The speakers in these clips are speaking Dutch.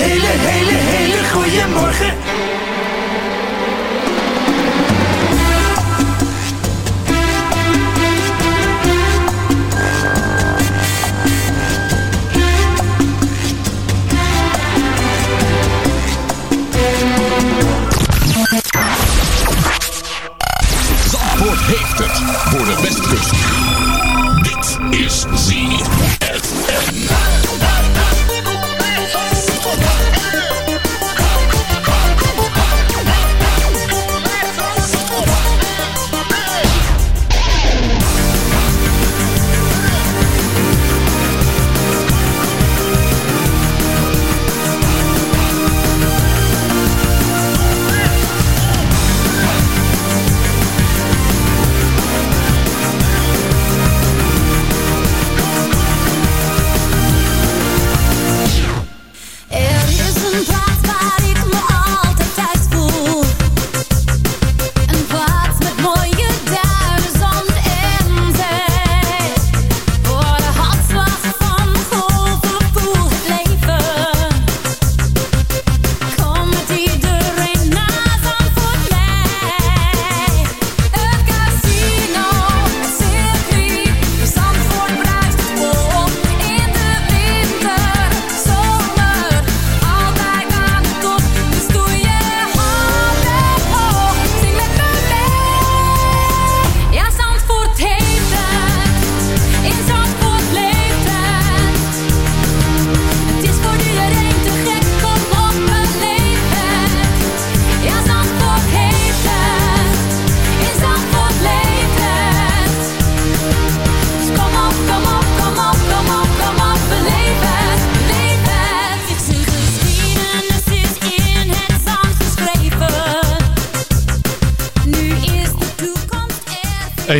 Hele, hele, hele goede morgen. Zandvoort heeft het voor de Westkust. Dit is ZFM.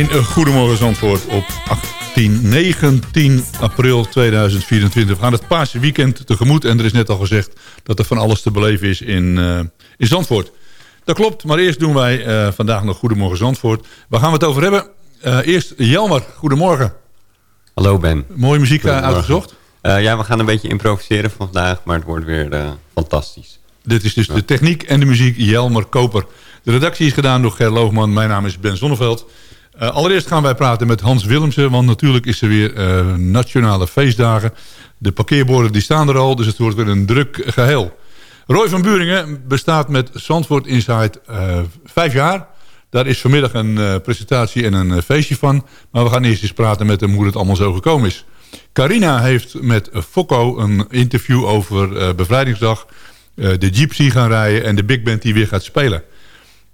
Een goedemorgen Zandvoort op 18, 19 april 2024. We gaan het Paarse weekend tegemoet en er is net al gezegd dat er van alles te beleven is in, eh, in Zandvoort. Dat klopt, maar eerst doen wij eh, vandaag nog Goedemorgen Zandvoort. Waar gaan we het over hebben? Eh, eerst Jelmer, goedemorgen. Hallo Ben. Mooie muziek uitgezocht. Ja, we gaan een beetje improviseren vandaag, maar het wordt weer fantastisch. Dit is dus de techniek en de muziek Jelmer Koper. De redactie is gedaan door Ger Loogman. Mijn naam is Ben Zonneveld. Eh, allereerst gaan wij praten met Hans Willemsen. Want natuurlijk is er weer eh, nationale feestdagen. De parkeerborden die staan er al. Dus het wordt weer een druk geheel. Roy van Buringen bestaat met Zandvoort Insight eh, vijf jaar. Daar is vanmiddag een presentatie en een feestje van. Maar we gaan eerst eens praten met hem hoe het allemaal zo gekomen is. Carina heeft met Fokko een interview over bevrijdingsdag. de Gypsy gaan rijden en de big band die weer gaat spelen.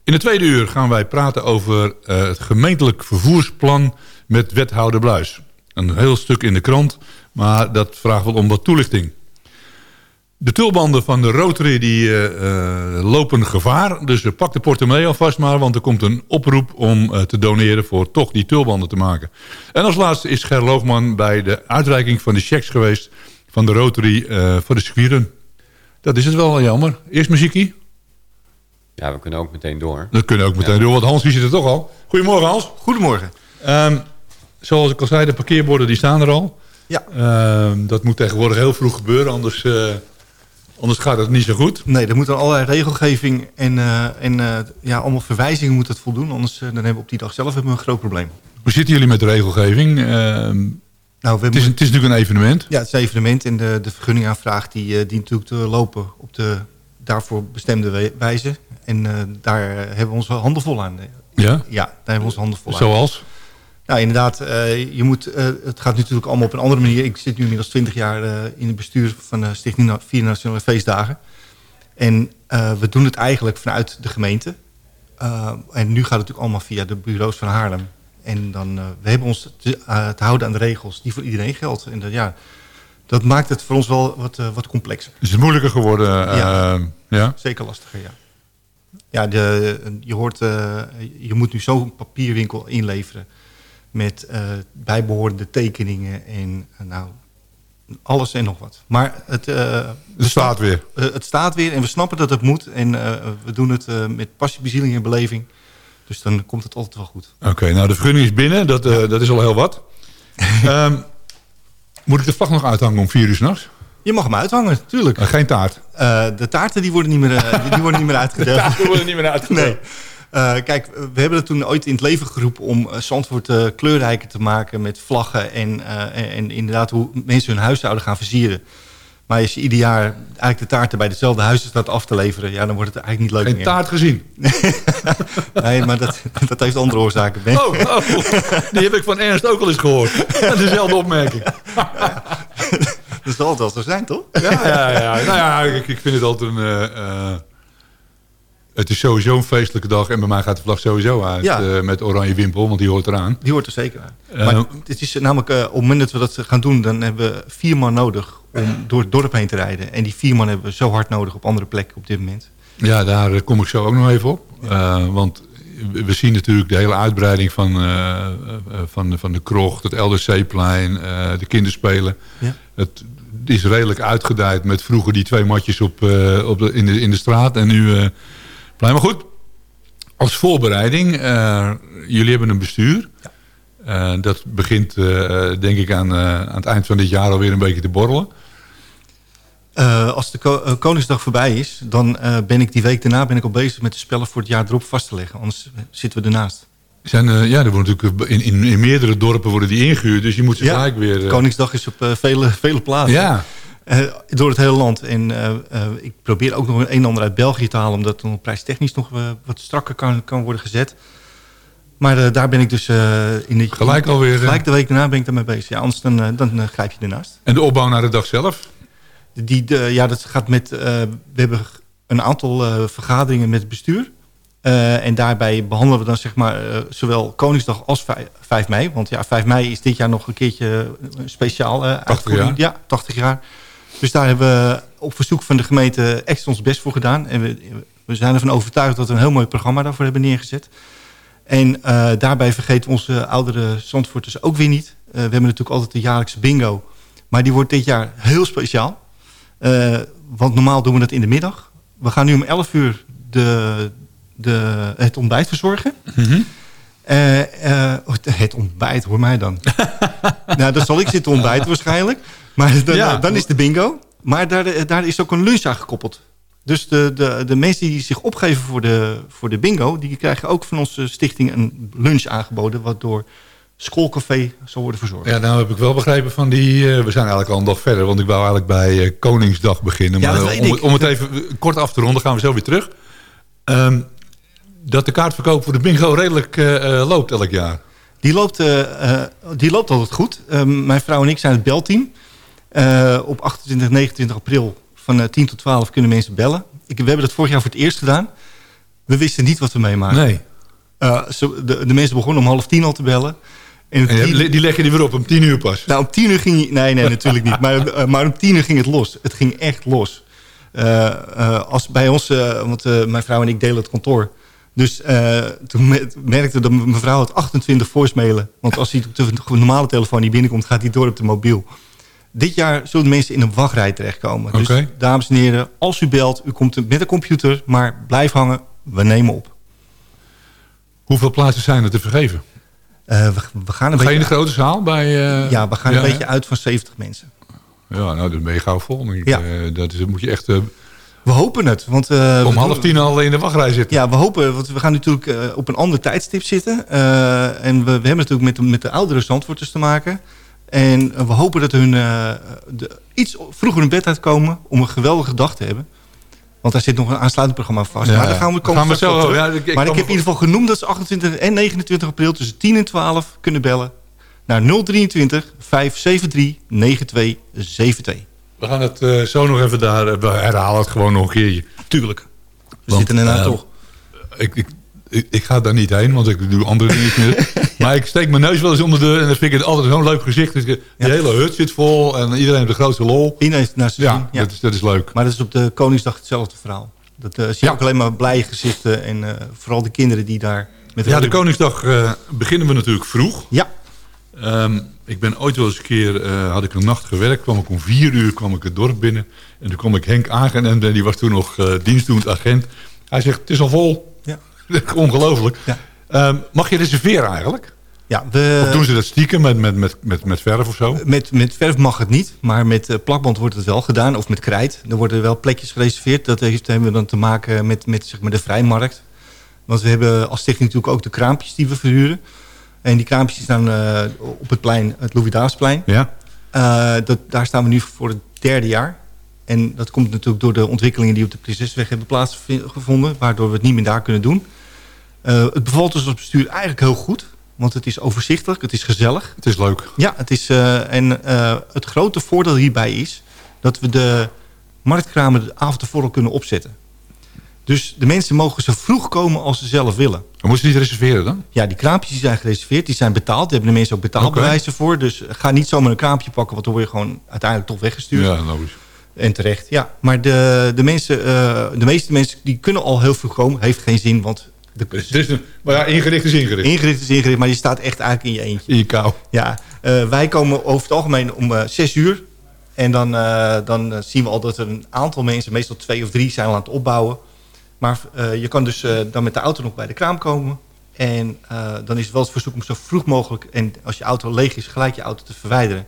In het tweede uur gaan wij praten over eh, het gemeentelijk vervoersplan met wethouder Bluis. Een heel stuk in de krant, maar dat vraagt wel om wat toelichting. De tulbanden van de Rotary die, eh, lopen gevaar. Dus pak de portemonnee alvast maar. Want er komt een oproep om te doneren voor toch die tulbanden te maken. En als laatste is Ger Loogman bij de uitreiking van de checks geweest... van de Rotary voor de circuitrun. Dat is het wel jammer. Eerst muziekie. Ja, we kunnen ook meteen door. Dat kunnen we ook meteen Ja. doen, want Hans die zit er toch al. Goedemorgen Hans. Goedemorgen. Ehm, zoals ik al zei, de parkeerborden die staan er al. Ja. Ehm, dat moet tegenwoordig heel vroeg gebeuren, anders, eh, anders gaat het niet zo goed. Nee, er moet aan allerlei regelgeving en, eh, en eh, ja, allemaal verwijzingen moet het voldoen. Anders dan hebben we op die dag zelf hebben we een groot probleem. Hoe zitten jullie met de regelgeving? Ehm, Nou, we het, is, het is natuurlijk een evenement. ja, het is een evenement en de, de vergunningaanvraag die dient natuurlijk te lopen op de daarvoor bestemde wijze. En eh, daar hebben we onze handen vol aan. Ja? Ja, daar hebben we onze handen vol aan. Zoals? Nou, inderdaad, eh, je moet, eh, het gaat natuurlijk allemaal op een andere manier. Ik zit nu inmiddels 20 jaar in het bestuur van de Stichting Na- Vier Nationale Feestdagen. En we doen het eigenlijk vanuit de gemeente. En nu gaat het natuurlijk allemaal via de bureaus van Haarlem. En dan, we hebben ons te, te houden aan de regels die voor iedereen geldt. En dat, ja, dat maakt het voor ons wel wat, wat complexer. Is het moeilijker geworden? Ja. ja? Zeker lastiger, ja. Ja, de, je hoort, eh, je moet nu zo'n papierwinkel inleveren met eh, bijbehorende tekeningen en eh, nou, alles en nog wat. Maar het, Er staat weer. het staat weer en we snappen dat het moet. En we doen het met passie, bezieling en beleving. Dus dan komt het altijd wel goed. Oké, nou de vergunning is binnen. Dat, dat is al heel wat. Ehm, moet ik de vlag nog uithangen om vier uur s'nachts? Je mag hem uithangen, tuurlijk. Uh, geen taart. Eh, de taarten die worden niet meer, eh, die, worden niet meer uitgedeeld. worden niet meer uitgedeeld. Nee. Eh, kijk, we hebben het toen ooit in het leven geroepen om Zandvoort kleurrijker te maken met vlaggen en, en, en inderdaad hoe mensen hun huishouden gaan versieren. Maar als je ieder jaar eigenlijk de taarten bij dezelfde huizen staat af te leveren, ja, dan wordt het eigenlijk niet leuk Geen meer. taart gezien. Nee, maar dat, dat heeft andere oorzaken. Ben. Oh, oh, die heb ik van Ernst ook al eens gehoord. Dezelfde opmerking. Dat zal het wel zo zijn, toch? Ja, ja, ja. Nou ja, ik, ik vind het altijd een... eh, eh, het is sowieso een feestelijke dag. En bij mij gaat de vlag sowieso uit. Ja. eh, met oranje wimpel, want die hoort eraan. Die hoort er zeker aan. Maar het is namelijk, eh, op het moment dat we dat gaan doen, dan hebben we vier man nodig om door het dorp heen te rijden. En die vier man hebben we zo hard nodig op andere plekken op dit moment. Ja, daar kom ik zo ook nog even op. Want we zien natuurlijk de hele uitbreiding van, van, de- van de krocht, het LDC-plein, de kinderspelen. Ja. Het is redelijk uitgedijd met vroeger die twee matjes op, eh, op de, in, de, in de straat. En nu eh plein. Maar goed, als voorbereiding, eh, jullie hebben een bestuur. Dat begint denk ik aan, aan het eind van dit jaar alweer een beetje te borrelen. Als de ko- Koningsdag voorbij is, dan ben ik die week daarna ben ik al bezig met de spellen voor het jaar erop vast te leggen. Anders zitten we ernaast. Zijn, eh, ja, er worden natuurlijk in, in, in meerdere dorpen worden die ingehuurd. Dus je moet ze Ja, gelijk weer... eh, Koningsdag is op eh, vele, vele plaatsen. ja, Eh, door het hele land. En eh, eh, ik probeer ook nog een en ander uit België te halen... omdat dan prijstechnisch nog eh, wat strakker kan, kan worden gezet. Maar eh, daar ben ik dus eh, in de, Gelijk alweer, eh. Gelijk de week daarna ben ik daarmee bezig. Ja, anders dan, eh, dan eh, grijp je ernaast. en de opbouw naar de dag zelf. Die, de, ja, dat gaat met... eh, we hebben een aantal eh, vergaderingen met het bestuur. Eh, en daarbij behandelen we dan zeg maar eh, zowel Koningsdag als vij- 5 mei. Want ja, 5 mei is dit jaar nog een keertje eh, speciaal. eh, uitgevoerd. jaar. Ja, 80 jaar. Dus daar hebben we op verzoek van de gemeente extra ons best voor gedaan. En we, we zijn ervan overtuigd dat we een heel mooi programma daarvoor hebben neergezet. En daarbij vergeten onze oudere Zandvoorters ook weer niet. We hebben natuurlijk altijd de jaarlijkse bingo. Maar die wordt dit jaar heel speciaal. Want normaal doen we dat in de middag. We gaan nu om 11 uur de, de, het ontbijt verzorgen. Eh, eh, oh, het ontbijt, hoor mij dan. nou, dan zal ik zitten ontbijten waarschijnlijk. Maar dan, Ja. dan is de bingo. Maar daar, daar is ook een lunch aan gekoppeld. Dus de, de, de mensen die zich opgeven voor de, voor de bingo... die krijgen ook van onze stichting een lunch aangeboden... wat door schoolcafé zal worden verzorgd. Ja, nou heb ik wel begrepen van die... eh, we zijn eigenlijk al een dag verder. Want ik wou eigenlijk bij Koningsdag beginnen. Ja, maar om, om het even kort af te ronden, gaan we zo weer terug. Ehm, dat de kaartverkoop voor de bingo redelijk eh, eh, loopt elk jaar. Die loopt, eh, die loopt altijd goed. Eh, mijn vrouw en ik zijn het belteam. Op 28 29 april van eh, 10 tot 12 kunnen mensen bellen. Ik, we hebben dat vorig jaar voor het eerst gedaan. We wisten niet wat we meemaken. Nee. Zo- de, de mensen begonnen om half tien al te bellen. En En tien- die, die leg je die weer op om tien uur pas. nou, om tien uur ging... Nee, nee, natuurlijk niet. Maar, maar om tien uur ging het los. Het ging echt los. Als bij ons... want mijn vrouw en ik delen het kantoor. Dus eh, toen me- merkte dat mevrouw had 28 voicemailen. Want als hij op de normale telefoon niet binnenkomt... gaat hij door op de mobiel. Dit jaar zullen de mensen in een wachtrij terechtkomen. Dus dames en heren, als u belt... u komt met een computer, maar blijf hangen. We nemen op. Hoeveel plaatsen zijn er te vergeven? Eh, we, we gaan een Ga je in de grote zaal bij... eh, Ja, we gaan ja, een beetje hè? uit van 70 mensen. Ja, nou, dan ben je gauw vol. Ja. Dat is, dan moet je echt We hopen het. Want, eh, om half tien al in de wachtrij zitten. Ja, we hopen, want we gaan natuurlijk eh, op een ander tijdstip zitten. Eh, en we, we hebben natuurlijk met de, met de oudere zandvoorters te maken. En we hopen dat hun de, iets vroeger in bed uitkomen om een geweldige dag te hebben. Want daar zit nog een aansluitend programma vast. Ja, maar daar gaan we, komen gaan we zo- ja, ik- ik maar ik heb in ieder geval genoemd dat ze 28 en 29 april tussen 10 en 12 kunnen bellen. Naar 023 573 9272. We gaan het eh, zo nog even daar... eh, we herhalen het gewoon nog een keertje. Tuurlijk. We Want, zitten ernaar eh, toch. Ik, ik, ik, ik ga daar niet heen, want ik doe andere dingen meer. maar ik steek mijn neus wel eens onder de deur en dan vind ik het altijd zo'n leuk gezicht. Dus Ja. hele hut zit vol en iedereen heeft de grootste lol. Iedereen naar zijn Ja. Ja. Dat, is, dat is leuk. Maar dat is op de Koningsdag hetzelfde verhaal. Dat zie je ook alleen maar blije gezichten. En vooral de kinderen die daar... Met Ja, de Koningsdag beginnen we natuurlijk vroeg. Ja, Ehm, ik ben ooit wel eens een keer, eh, had ik een nacht gewerkt, kwam ik om vier uur kwam ik het dorp binnen. En toen kwam ik Henk aangerend en die was toen nog eh dienstdoend agent. Hij zegt, het is al vol. ja. Ongelooflijk. Ja. Ehm, mag je reserveren eigenlijk? ja we, of doen ze dat stiekem met, met, met, met, met verf of zo? met, met verf mag het niet, maar met eh, plakband wordt het wel gedaan. Of met krijt. Er worden wel plekjes gereserveerd. Dat heeft, hebben we dan te maken met, met zeg maar, de vrijmarkt. Want we hebben als stichting natuurlijk ook de kraampjes die we verhuren. En die kraampjes staan eh, op het plein, het Louis-Davidsplein. Ja. Eh, dat, daar staan we nu voor het derde jaar. En dat komt natuurlijk door de ontwikkelingen die op de Prinsesweg hebben plaatsgevonden. Waardoor we het niet meer daar kunnen doen. Eh, het bevalt ons als bestuur eigenlijk heel goed. Want het is overzichtelijk, het is gezellig. Het is leuk. Ja, het is, en het grote voordeel hierbij is... dat we de marktkramen de avond tevoren kunnen opzetten. Dus de mensen mogen zo vroeg komen als ze zelf willen. Moeten ze niet reserveren dan? Ja, die kraampjes die zijn gereserveerd, die zijn betaald. Daar hebben de mensen ook betaalbewijzen voor. Dus ga niet zomaar een kraampje pakken, want dan word je gewoon uiteindelijk toch weggestuurd. Ja, logisch. En terecht, ja. Maar de, de, mensen, eh, de meeste mensen die kunnen al heel vroeg komen. Heeft geen zin, want de, een, maar ja, ingericht is ingericht. ingericht is ingericht, maar je staat echt eigenlijk in je eentje. In je kou. Ja, eh, wij komen over het algemeen om eh, zes uur. En dan, dan zien we al dat er een aantal mensen, meestal twee of drie, zijn aan het opbouwen. Maar eh, je kan dus eh, dan met de auto nog bij de kraam komen. En eh, dan is het wel het verzoek om zo vroeg mogelijk... en als je auto leeg is, gelijk je auto te verwijderen.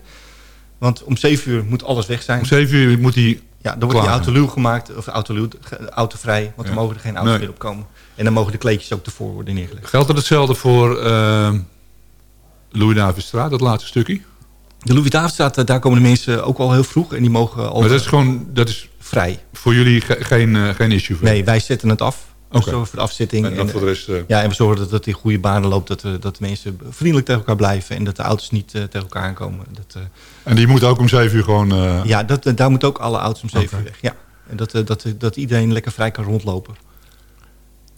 Want om zeven uur moet alles weg zijn. Om zeven uur moet hij... Ja, dan wordt die auto luw gemaakt, of auto autovrij. Want Ja. dan mogen er geen auto's Nee. meer op komen. En dan mogen de kleedjes ook ervoor worden neergelegd. Geldt dat hetzelfde voor uh, Louis Davidstraat, dat laatste stukje? De Louis-Davidstraat, eh, daar komen de mensen ook al heel vroeg. En die mogen al Maar dat is gewoon, dat is vrij. voor jullie ge- geen, eh, geen issue? voor? Nee, wij zetten het af. We Oké. zorgen voor de afzetting. En En, voor de rest... eh, ja, en we zorgen dat het in goede banen loopt. Dat, dat de mensen vriendelijk tegen elkaar blijven. En dat de auto's niet tegen elkaar aankomen. Dat, en die moet ook om zeven uur gewoon... ja, dat, daar moeten ook alle auto's om zeven Oké. uur weg. Ja. En dat, dat, dat iedereen lekker vrij kan rondlopen.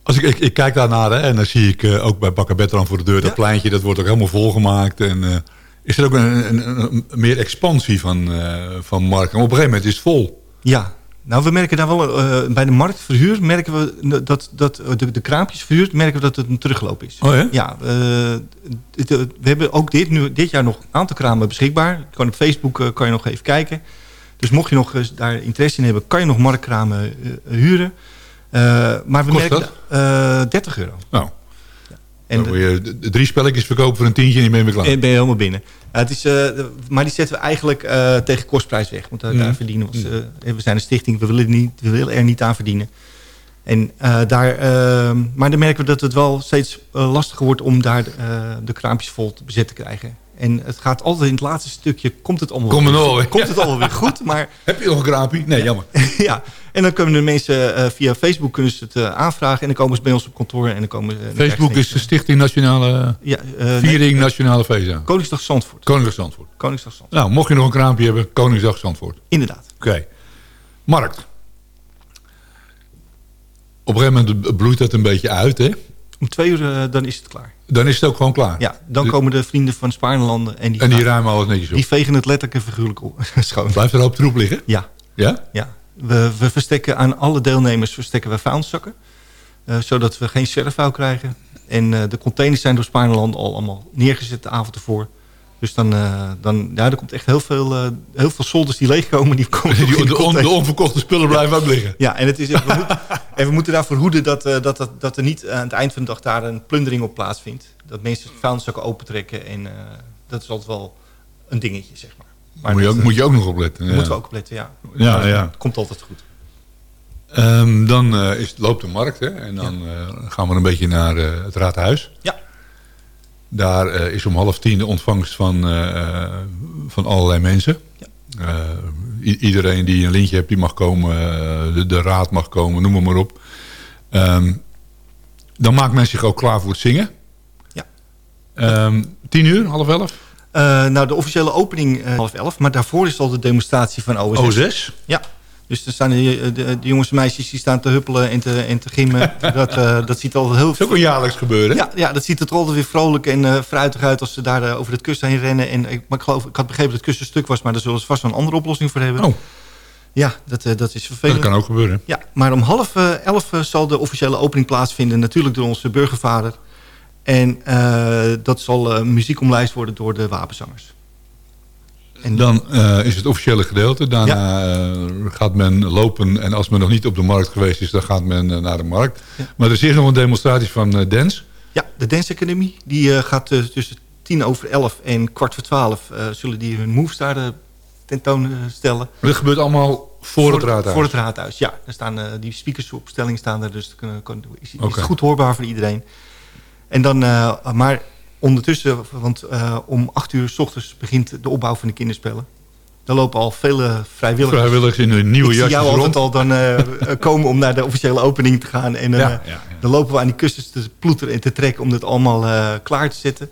Als ik, ik, ik kijk daarnaar hè, en dan zie ik ook bij Bakker Bertram voor de deur... dat Ja. pleintje, dat wordt ook helemaal volgemaakt. En, is er ook een, een, een- een meer expansie van, eh van markt? En op een gegeven moment is het vol. Ja, nou we merken daar wel... eh, bij de marktverhuur merken we dat, dat de, de kraampjesverhuur... merken we dat het een terugloop is. Oh ja? Ja, eh, we hebben ook dit, nu, dit jaar nog een aantal kramen beschikbaar. Kan op Facebook kan je nog even kijken. Dus mocht je nog daar interesse in hebben, kan je nog marktkramen huren. Maar we Kost merken dat? eh 30 euro. Nou, En dan je drie spelletjes verkopen voor een tientje en je bent weer klaar. en ben je helemaal binnen. Het is, eh, maar die zetten we eigenlijk eh, tegen kostprijs weg. Want daar, Mhm. daar verdienen we. ons, eh, we zijn een stichting, we willen, niet, we willen er niet aan verdienen. En, eh, daar, eh, maar dan merken we dat het wel steeds eh, lastiger wordt om daar eh, de kraampjes vol te bezet te krijgen. En het gaat altijd in het laatste stukje, komt het allemaal, Kom er weer, komt het allemaal weer goed. Maar Heb je nog een kraampje? Nee, jammer. ja, en dan kunnen de mensen eh, via Facebook kunnen ze het eh, aanvragen. En dan komen ze bij ons op kantoor. En dan komen, Facebook is de. Stichting Nationale... ja, eh, nee, Viering Nationale Feestdagen. Koningsdag Zandvoort. Koningsdag Zandvoort. Koningsdag Zandvoort. Nou, mocht je nog een kraampje hebben, Koningsdag Zandvoort. Inderdaad. Oké. Markt. Op een gegeven moment bloeit dat een beetje uit, hè? Om twee uur eh, dan is het klaar. Dan is het ook gewoon klaar. Ja, dan komen de vrienden van Spaarnelanden en die, En die gaan- ruimen alles netjes op. die vegen het letterlijk en figuurlijk op- schoon. Blijft er een hoop troep liggen? Ja, Ja? ja. We, we verstekken aan alle deelnemers verstekken we vuilniszakken. eh, zodat we geen zwerfvuil krijgen. En eh, de containers zijn door Spaarnelanden al allemaal neergezet de avond ervoor. Dus dan, eh, dan ja, er komt echt heel veel, eh, heel veel solders die leegkomen. Die komen Die, de, de on- de container. onverkochte spullen blijven ook liggen. Ja, en, het is, we moeten, en we moeten daarvoor hoeden dat, eh, dat, dat, dat er niet aan het eind van de dag daar een plundering op plaatsvindt. Dat mensen vuilniszakken opentrekken. En dat is altijd wel een dingetje, zeg maar. Maar moet, je ook, moet je ook nog opletten. Ja. moeten we ook opletten, ja. Ja, ja. Het komt altijd goed. Ehm, dan is, loopt de markt, hè? En dan gaan we een beetje naar het raadhuis. Ja. Daar eh, is om half tien de ontvangst van, eh, van allerlei mensen. Ja. Eh, iedereen die een lintje hebt, die mag komen. eh, de, de raad mag komen, noem maar, maar op. Ehm, dan maakt men zich ook klaar voor het zingen. Ja. Ehm, tien uur, half elf? Eh, nou, de officiële opening eh, half elf. Maar daarvoor is al de demonstratie van OSS. O6? Ja. Dus er staan de, de, de jongens en meisjes die staan te huppelen en te, en te gimmen. dat, eh, dat ziet er altijd heel... Dat is ook een jaarlijks gebeuren. Ja, ja, dat ziet er altijd weer vrolijk en eh fruitig uit als ze daar eh, over het kussen heen rennen. En ik, maar ik, geloof, ik had begrepen dat het kussen stuk was, maar daar zullen ze vast wel een andere oplossing voor hebben. Oh, Ja, dat, eh, dat is vervelend. dat kan ook gebeuren. Ja, maar om half eh, elf eh, zal de officiële opening plaatsvinden. Natuurlijk door onze burgervader. En eh, dat zal eh, muziek omlijst worden door de wapenzangers. En Dan eh, is het officiële gedeelte. Daarna eh, gaat men lopen. En als men nog niet op de markt geweest is, dan gaat men eh, naar de markt. Ja. Maar er is hier nog een demonstratie van Dance. Ja, de Dance Academy die, gaat tussen tien over elf en kwart voor twaalf... zullen die hun moves daar tentoonstellen. Dit gebeurt allemaal voor, het raadhuis. Voor het raadhuis, ja. Er staan, eh, die speakersopstelling staan er, dus het kan, kan- is, het goed hoorbaar voor iedereen. En dan, maar ondertussen, want eh, om acht uur s ochtends begint de opbouw van de kinderspellen. Daar lopen al vele vrijwilligers. Vrijwilligers in hun nieuwe Ik zie jasjes jou rond. altijd al dan eh, komen om naar de officiële opening te gaan. En Ja, eh, ja, ja. dan lopen we aan die kussens te ploeteren en te trekken om dat allemaal klaar te zetten.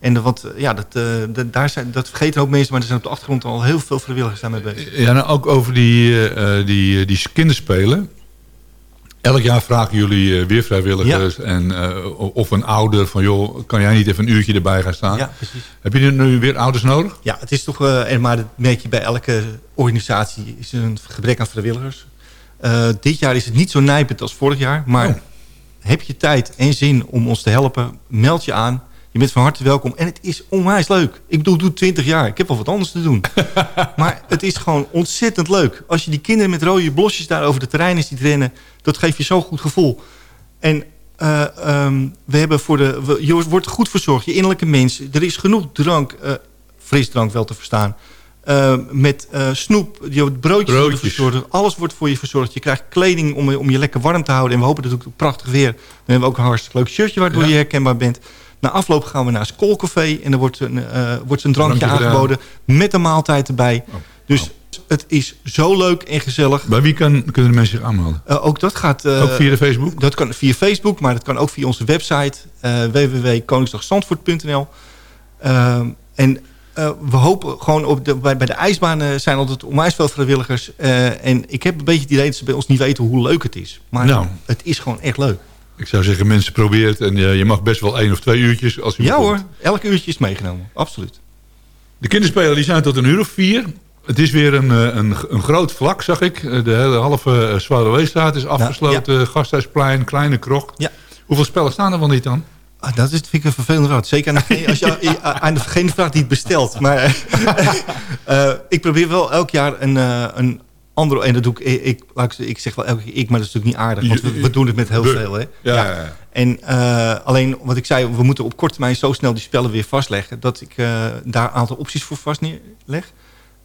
En want, eh, ja, dat, dat- daar zijn, dat vergeten ook mensen, maar er zijn op de achtergrond al heel veel vrijwilligers daarmee bezig. Ja, nou ook over die, die, die kinderspelen. Elk jaar vragen jullie eh, weer vrijwilligers. En, eh, of een ouder van, joh, kan jij niet even een uurtje erbij gaan staan? Ja, precies. Heb je nu weer ouders nodig? Ja, het is toch, en maar dat merk je bij elke organisatie, is een gebrek aan vrijwilligers. Dit jaar is het niet zo nijpend als vorig jaar, maar Oh. heb je tijd en zin om ons te helpen, meld je aan. Je bent van harte welkom en het is onwijs leuk. Ik bedoel, ik doe 20 jaar. Ik heb wel wat anders te doen. maar het is gewoon ontzettend leuk. Als je die kinderen met rode blosjes daar over de terreinen ziet rennen, dat geeft je zo'n goed gevoel. En eh, ehm, we hebben voor de, we- je wordt goed verzorgd, je innerlijke mens. Er is genoeg drank, eh, frisdrank wel te verstaan. Eh, met snoep, je broodjes, Broodjes. verzorgd. Alles wordt voor je verzorgd. Je krijgt kleding om, je- om je lekker warm te houden. En we hopen dat het ook prachtig weer. Dan hebben we ook een hartstikke leuk shirtje waardoor Ja. je herkenbaar bent. Na afloop gaan we naar Skoolcafé. En er wordt een, eh, wordt een drankje, Drankje gedaan. aangeboden. Met een maaltijd erbij. Oh. Dus het is zo leuk en gezellig. Bij wie kan, kunnen de mensen zich aanmelden? Eh, ook dat gaat... eh, ook via de Facebook? dat kan via Facebook, maar dat kan ook via onze website www.koningsdagzandvoort.nl. Ehm, en we hopen gewoon op de, bij, bij de ijsbanen zijn altijd onwijs veel vrijwilligers. En ik heb een beetje het idee dat ze bij ons niet weten hoe leuk het is. Maar Nou. het is gewoon echt leuk. Ik zou zeggen, mensen probeer het. En eh, je mag best wel één of twee uurtjes. Als u Ja hoor, elk uurtje is meegenomen. Absoluut. De kinderspelen die zijn tot een uur of vier. Het is weer een, eh, een, een groot vlak, zag ik. Eh, De hele halve Zwaarderweestraat is afgesloten. Gasthuisplein, kleine krocht. Ja. Hoeveel spellen staan er wel niet dan? Ah, dat is, vind ik een vervelend raad. Zeker aan als je, aan degene vraagt die het bestelt. Maar ik probeer wel elk jaar een, een andere... En dat doe ik, ik, ik, ik zeg wel elke keer ik, maar dat is natuurlijk niet aardig. Want we, we doen het met heel We- veel. Hè? Ja, ja. ja. En eh, alleen wat ik zei, we moeten op korte termijn zo snel die spellen weer vastleggen... dat ik eh, daar een aantal opties voor vast neerleg.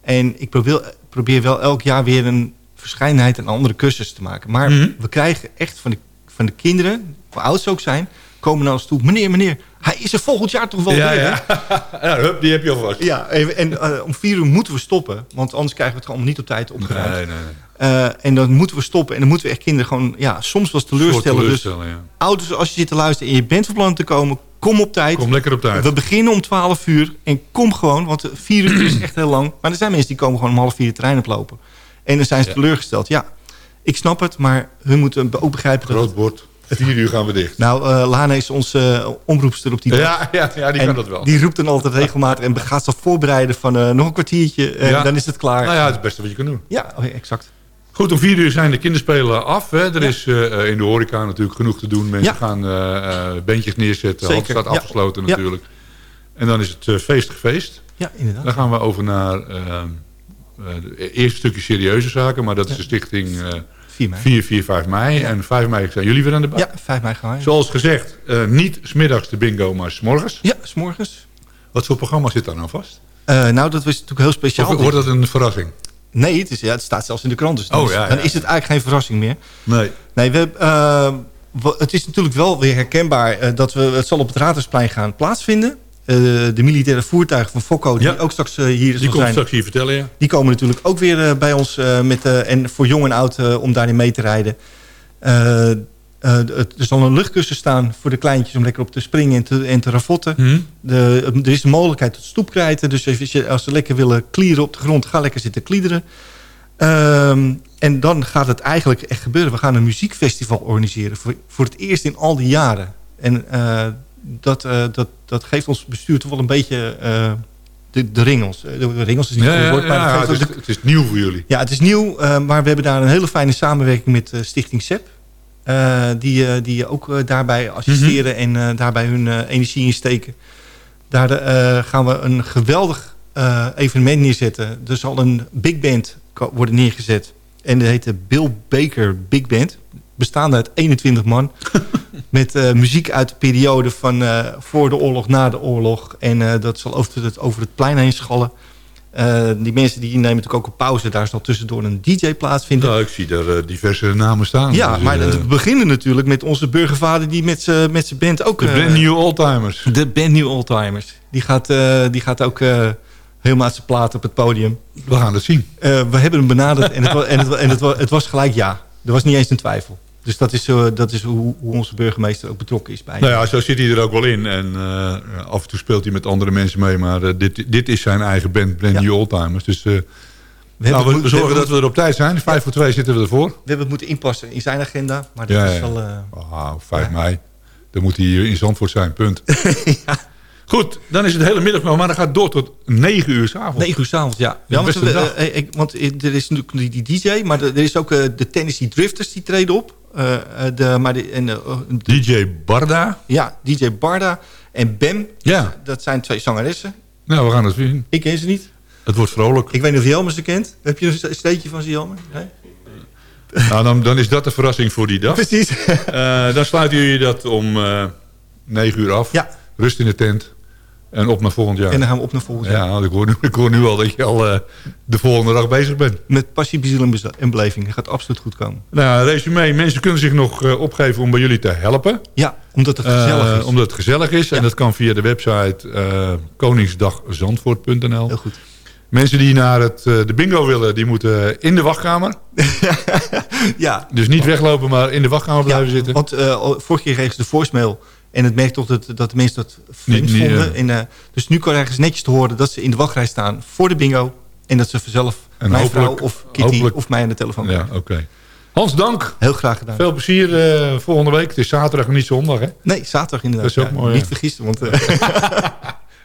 En ik probeer, probeer wel elk jaar weer een verscheidenheid en andere cursussen te maken. Maar Mhm. we krijgen echt van de, van de kinderen, hoe oud ze ook zijn... komen naar ons toe, meneer, meneer, hij is er volgend jaar toch wel Ja, weer, ja. hè? ja, hup, die heb je alvast. Ja, en, en eh, om vier uur moeten we stoppen. Want anders krijgen we het gewoon niet op tijd opgeruimd. Nee, nee, nee. Eh, en dan moeten we stoppen. En dan moeten we echt kinderen gewoon, ja, soms wel eens teleurstellen. Dus teleurstellen, ja. ouders, als je zit te luisteren en je bent van plan te komen, kom op tijd. Kom lekker op tijd. We beginnen om 12 uur en kom gewoon, want vier uur is echt heel lang. Maar er zijn mensen die komen gewoon om half vier de trein oplopen. En dan zijn ze Ja. teleurgesteld. Ja, ik snap het, maar hun moeten ook begrijpen dat... Groot bord. Vier uur gaan we dicht. Nou, eh, Lana is onze eh, omroepster op die dag. Ja, ja, ja die En kan dat wel. Die roept dan altijd regelmatig en gaat zich voorbereiden van eh, nog een kwartiertje. en Ja. Dan is het klaar. Nou ja, het het beste wat je kan doen. Ja, oh ja, exact. Goed, om vier uur zijn de kinderspelen af. Hè. Er is in de horeca natuurlijk genoeg te doen. Mensen gaan bandjes neerzetten. Zeker, Hand staat afgesloten natuurlijk. En dan is het feest gefeest. Ja, inderdaad. Dan gaan we over naar het eerste stukje serieuze zaken. Maar dat is de stichting 4 mei. 4, 4, 5 mei. En 5 mei zijn jullie weer aan de bak. Ja, 5 mei gaan. Zoals gezegd, eh, niet smiddags de bingo, maar s'morgens. Ja, s'morgens. Wat voor programma zit daar nou vast? Eh nou, dat was natuurlijk heel speciaal. Of wordt dat een verrassing? Nee, het, is, ja, het staat zelfs in de krant. Dus dan, Oh, is- ja, ja. dan is het eigenlijk geen verrassing meer. Nee. Nee, we, hebben, eh, het is natuurlijk wel weer herkenbaar dat we, het zal op het Raadhuisplein gaan plaatsvinden. Eh, de militaire voertuigen van Fokko, die Ja. ook straks eh, hier Die zal komt zijn, straks hier vertellen, ja. die komen natuurlijk ook weer eh, bij ons. met, en voor jong en oud om daarin mee te rijden. Er zal een luchtkussen staan voor de kleintjes om lekker op te springen en te, en te ravotten. Hm? De, er is de mogelijkheid tot stoepkrijten. Dus als, je, als ze lekker willen klieren op de grond, ga lekker zitten kliederen. Ehm, en dan gaat het eigenlijk echt gebeuren. We gaan een muziekfestival organiseren voor, voor het eerst in al die jaren. En dat, eh, dat, dat geeft ons bestuur toch wel een beetje eh, de, de ringels. Eh, De, ringels is niet Ja, woord, maar ja, het, is, de- het is nieuw voor jullie. ja, het is nieuw, maar we hebben daar een hele fijne samenwerking met Stichting SEP. Die, die ook daarbij assisteren en eh, daarbij hun eh, energie in steken. Daar gaan we een geweldig evenement neerzetten. Er zal een big band worden neergezet. En dat heet de Bill Baker Big Band. Bestaande uit 21 man. met eh, muziek uit de periode van eh, voor de oorlog, na de oorlog. En eh, dat zal over het, over het plein heen schallen. Die mensen die nemen natuurlijk ook een pauze. Daar zal tussendoor een DJ plaatsvinden. Nou, ik zie daar diverse namen staan. ja, Dus, maar we beginnen natuurlijk met onze burgervader... die met zijn met zijn band ook... de brand new oldtimers. de band New Oldtimers. Die gaat, die gaat ook helemaal uit zijn plaat op het podium. We gaan het zien. We hebben hem benaderd en, het, wa- en, het, en het, het was gelijk ja. Er was niet eens een twijfel. Dus dat is, eh, dat is hoe, hoe onze burgemeester ook betrokken is bij. Nou ja, zo zit hij er ook wel in. En eh, af en toe speelt hij met andere mensen mee. Maar eh, dit, dit is zijn eigen band, Brand Ja. New Oldtimers. Dus we, hebben nou, we, het, we mo- zorgen we, dat we er op tijd zijn. Vijf voor twee zitten we ervoor. we hebben het moeten inpassen in zijn agenda. Maar dat Ja, is wel... Ah, 5 mei. Dan moet hij hier in Zandvoort zijn, punt. Goed, dan is het hele middag nog. Maar dan gaat door tot 9 uur s'avonds. 9 uur s'avonds, ja. Ja, want, we- ik, want er is natuurlijk die, DJ, maar er er is ook de Tennessee Drifters die treden op. Eh, eh, de, maar de, en, de, de- DJ Barda. ja, DJ Barda en Bem, Ja, dat zijn twee zangeressen. nou, we gaan het zien. Ik ken ze niet. Het wordt vrolijk. Ik weet niet of Jelmer ze kent. Heb je een steetje van ze, Jelmer? Nee? Nou, dan, dan is dat de verrassing voor die dag. Precies. Eh, dan sluiten jullie dat om 9 uur af. Ja. Rust in de tent. En op naar volgend jaar. En dan gaan we op naar volgend jaar. Ja, ik hoor, nu, ik hoor nu al dat je al eh, de volgende dag bezig bent. Met passie, beziel en beleving. Dat gaat absoluut goed komen. Nou, resume. Mensen kunnen zich nog eh, opgeven om bij jullie te helpen. Ja, omdat het gezellig Eh, is. Omdat het gezellig is. En dat kan via de website koningsdagzandvoort.nl. Heel goed. Mensen die naar het, de bingo willen, die moeten in de wachtkamer. Ja, Dus niet weglopen, maar in de wachtkamer blijven ja, zitten. want vorige keer kregen ze de voicemail. En het merkt toch dat, dat de mensen dat vreemd vonden. eh. En, dus nu krijgen ze netjes te horen dat ze in de wachtrij staan voor de bingo. En dat ze vanzelf En mijn vrouw of Kitty hopelijk- of mij aan de telefoon Ja, krijgen. oké. Hans, dank. Heel graag gedaan. Veel plezier eh, volgende week. Het is zaterdag en niet zondag, hè? Nee, zaterdag inderdaad. Dat is ook Ja, mooi, Niet ja. vergissen, want eh,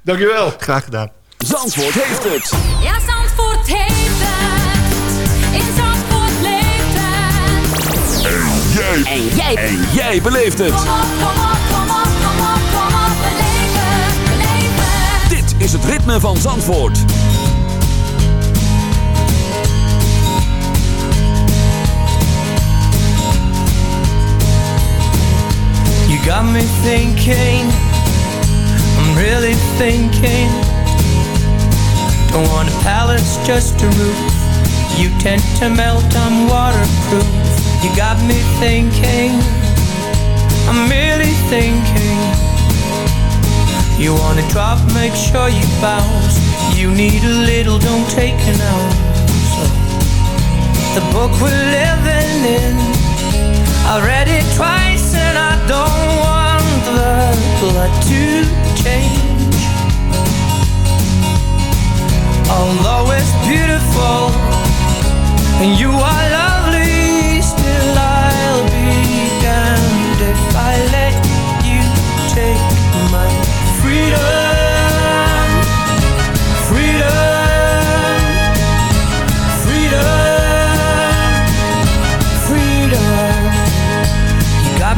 Dankjewel. graag gedaan. Zandvoort heeft het. Ja, Zandvoort heeft het. In Zandvoort leeft het. Jij. En jij. En jij beleeft het. Kom op, kom op, Is het ritme van Zandvoort. You got me thinking, I'm really thinking. Don't want a palace, just a roof. You tend to melt, I'm waterproof. You got me thinking, I'm really thinking. You wanna drop, make sure you bounce. You need a little, don't take an ounce. The book we're living in I read it twice and I don't want the plot to change. Although it's beautiful and you are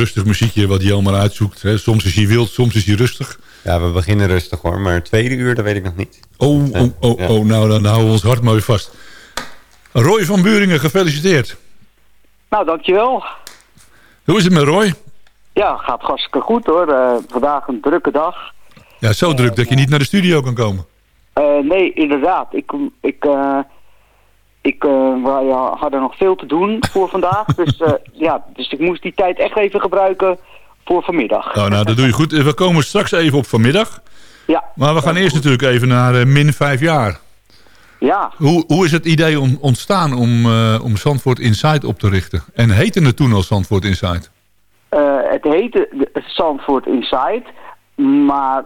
rustig muziekje wat Jelmer uitzoekt. Hè. Soms is hij wild, soms is hij rustig. Ja, we beginnen rustig hoor, maar het tweede uur, dat weet ik nog niet. Oh, oh, oh, Ja. oh nou dan houden we ons hart mooi vast. Roy van Buringen, gefeliciteerd. Nou, dankjewel. Hoe is het met Roy? Ja, gaat hartstikke goed hoor. Eh, vandaag een drukke dag. Ja, zo druk dat je niet naar de studio kan komen. Eh, nee, inderdaad. Ik, ik, eh, ik eh, wij hadden nog veel te doen voor vandaag. dus, eh, ja, dus ik moest die tijd echt even gebruiken voor vanmiddag. Oh, nou, dat doe je goed. We komen straks even op vanmiddag. Ja, Maar we gaan eerst natuurlijk even naar eh, min vijf jaar. ja. Hoe, hoe is het idee om, ontstaan om, om Zandvoort Inside op te richten? En heette het toen al Zandvoort Inside? Eh, het heette Zandvoort Inside. Maar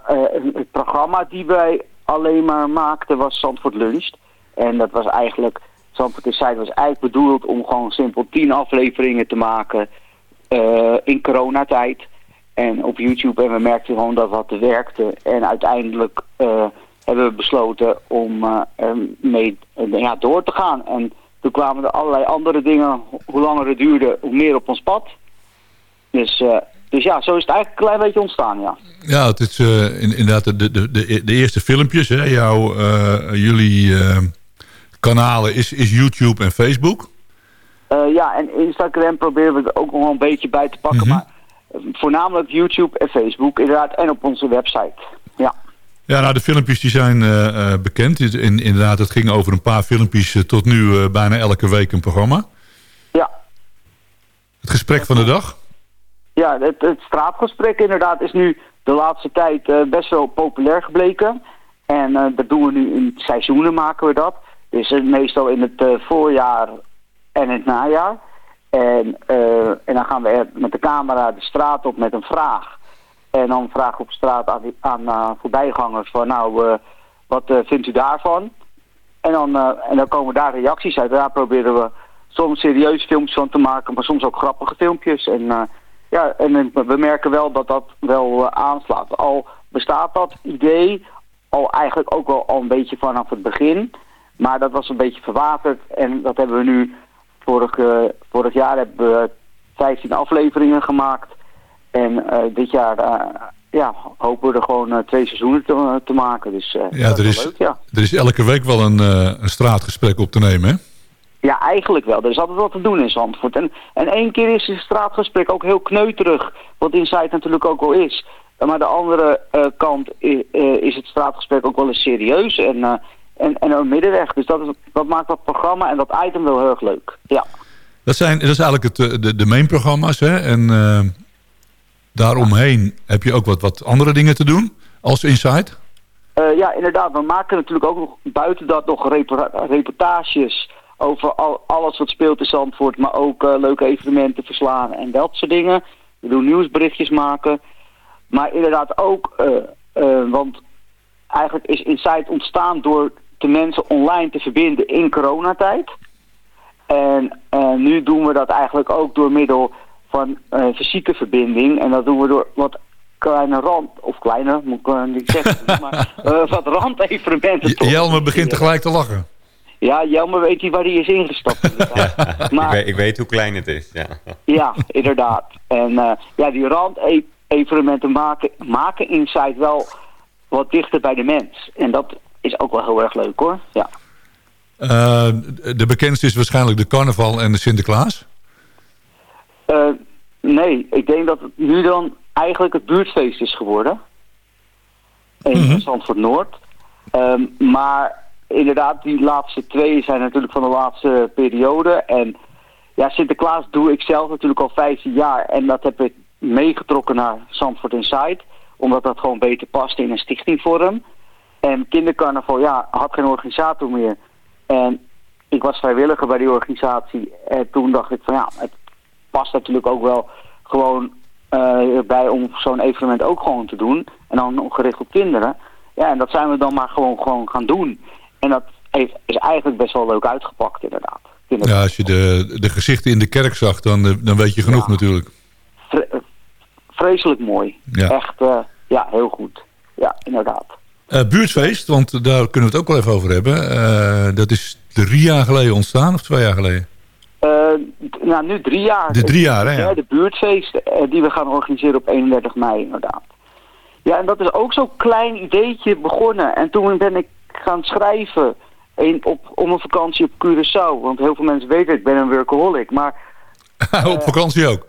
het programma die wij alleen maar maakten was Zandvoort Lunch. En dat was eigenlijk, Zandvoort Inside was eigenlijk bedoeld om gewoon simpel tien afleveringen te maken eh, in coronatijd. En op YouTube. En we merkten gewoon dat dat werkte. En uiteindelijk eh, hebben we besloten om ermee eh, ja, door te gaan. En toen kwamen er allerlei andere dingen. Hoe langer het duurde, hoe meer op ons pad. Dus, dus ja, zo is het eigenlijk een klein beetje ontstaan, ja. Ja, het is in- inderdaad de, de, de, de eerste filmpjes. Hè, jouw, eh, jullie kanalen is, is YouTube en Facebook. Eh, ja, en Instagram proberen we er ook nog wel een beetje bij te pakken. Mhm. Maar eh, voornamelijk YouTube en Facebook, inderdaad. En op onze website. Ja, Ja, nou, de filmpjes die zijn eh, bekend. In- inderdaad, het ging over een paar filmpjes. tot nu bijna elke week een programma. ja. Het gesprek van de dag. Ja, het, het straatgesprek inderdaad is nu de laatste tijd best wel populair gebleken. En dat doen we nu in seizoenen maken we dat. Dus meestal in het eh, voorjaar en het najaar. En, eh, en dan gaan we met de camera de straat op met een vraag. En dan vragen we op straat aan, aan eh, voorbijgangers van nou, wat vindt u daarvan? En dan, en dan komen daar reacties uit. Daar proberen we soms serieuze filmpjes van te maken, maar soms ook grappige filmpjes. En, ja, en we merken wel dat dat wel aanslaat. Al bestaat dat idee al eigenlijk ook wel al een beetje vanaf het begin. Maar dat was een beetje verwaterd. En dat hebben we nu vorig, eh, vorig jaar hebben we 15 afleveringen gemaakt. En eh, dit jaar eh, ja, hopen we er gewoon twee seizoenen te, te maken. Dus Ja, er is is, leuk, ja. er is elke week wel een, een straatgesprek op te nemen, hè? Ja, eigenlijk wel. Er is altijd wat te doen in Zandvoort. En, en één keer is het straatgesprek ook heel kneuterig, wat Inside natuurlijk ook wel is. Maar de andere kant i- eh, is het straatgesprek ook wel eens serieus en, en, en een middenweg. Dus dat, is, dat maakt dat programma en dat item wel heel erg leuk. Ja, Dat, zijn, dat is eigenlijk het, eh, de, de main programma's, hè? En eh, daaromheen heb je ook wat, wat andere dingen te doen als Inside. Eh, ja inderdaad. We maken natuurlijk ook nog buiten dat nog reportages over al, alles wat speelt in Zandvoort. Maar ook leuke evenementen verslaan en dat soort dingen. We doen nieuwsberichtjes maken. Maar inderdaad ook, want eigenlijk is Insight ontstaan door de mensen online te verbinden in coronatijd. En eh, nu doen we dat eigenlijk ook door middel van eh, fysieke verbinding. En dat doen we door wat kleine rand, of kleine, moet ik eh, niet zeggen, maar wat randevenementen. te Jelmer begint tegelijk te lachen. Ja, Jelmer weet niet waar hij is ingestapt. inderdaad. ik, maar, weet, ik weet hoe klein het is, ja. ja, inderdaad. En ja, die randevenementen maken, maken Insight wel wat dichter bij de mens. En dat is ook wel heel erg leuk hoor. Ja. Eh, de bekendste is waarschijnlijk de carnaval en de Sinterklaas. Eh, nee, ik denk dat het nu dan eigenlijk het buurtfeest is geworden. In Zandvoort Noord. Ehm, maar inderdaad, die laatste twee zijn natuurlijk van de laatste periode. En ja, Sinterklaas doe ik zelf natuurlijk al 15 jaar. En dat heb ik meegetrokken naar Zandvoort Inside. Omdat dat gewoon beter past in een stichtingvorm. En kindercarnaval, ja, had geen organisator meer. En ik was vrijwilliger bij die organisatie. En toen dacht ik van ja, het past natuurlijk ook wel gewoon eh, bij om zo'n evenement ook gewoon te doen. En dan gericht op kinderen. Ja, en dat zijn we dan maar gewoon, gewoon gaan doen. En dat heeft, is eigenlijk best wel leuk uitgepakt inderdaad. Ja, als je de, de gezichten in de kerk zag, dan, eh, dan weet je genoeg Ja. natuurlijk. Vre- vreselijk mooi. Ja. Echt, eh, ja, heel goed. Ja, inderdaad. Eh, buurtfeest, want daar kunnen we het ook wel even over hebben. Eh, dat is drie jaar geleden ontstaan, of twee jaar geleden? Eh, nou, nu drie jaar. De drie jaar, hè? Ja, de buurtfeest die we gaan organiseren op 31 mei inderdaad. Ja, en dat is ook zo'n klein ideetje begonnen. En toen ben ik gaan schrijven in, op, om een vakantie op Curaçao. Want heel veel mensen weten, ik ben een workaholic. Maar Op vakantie ook.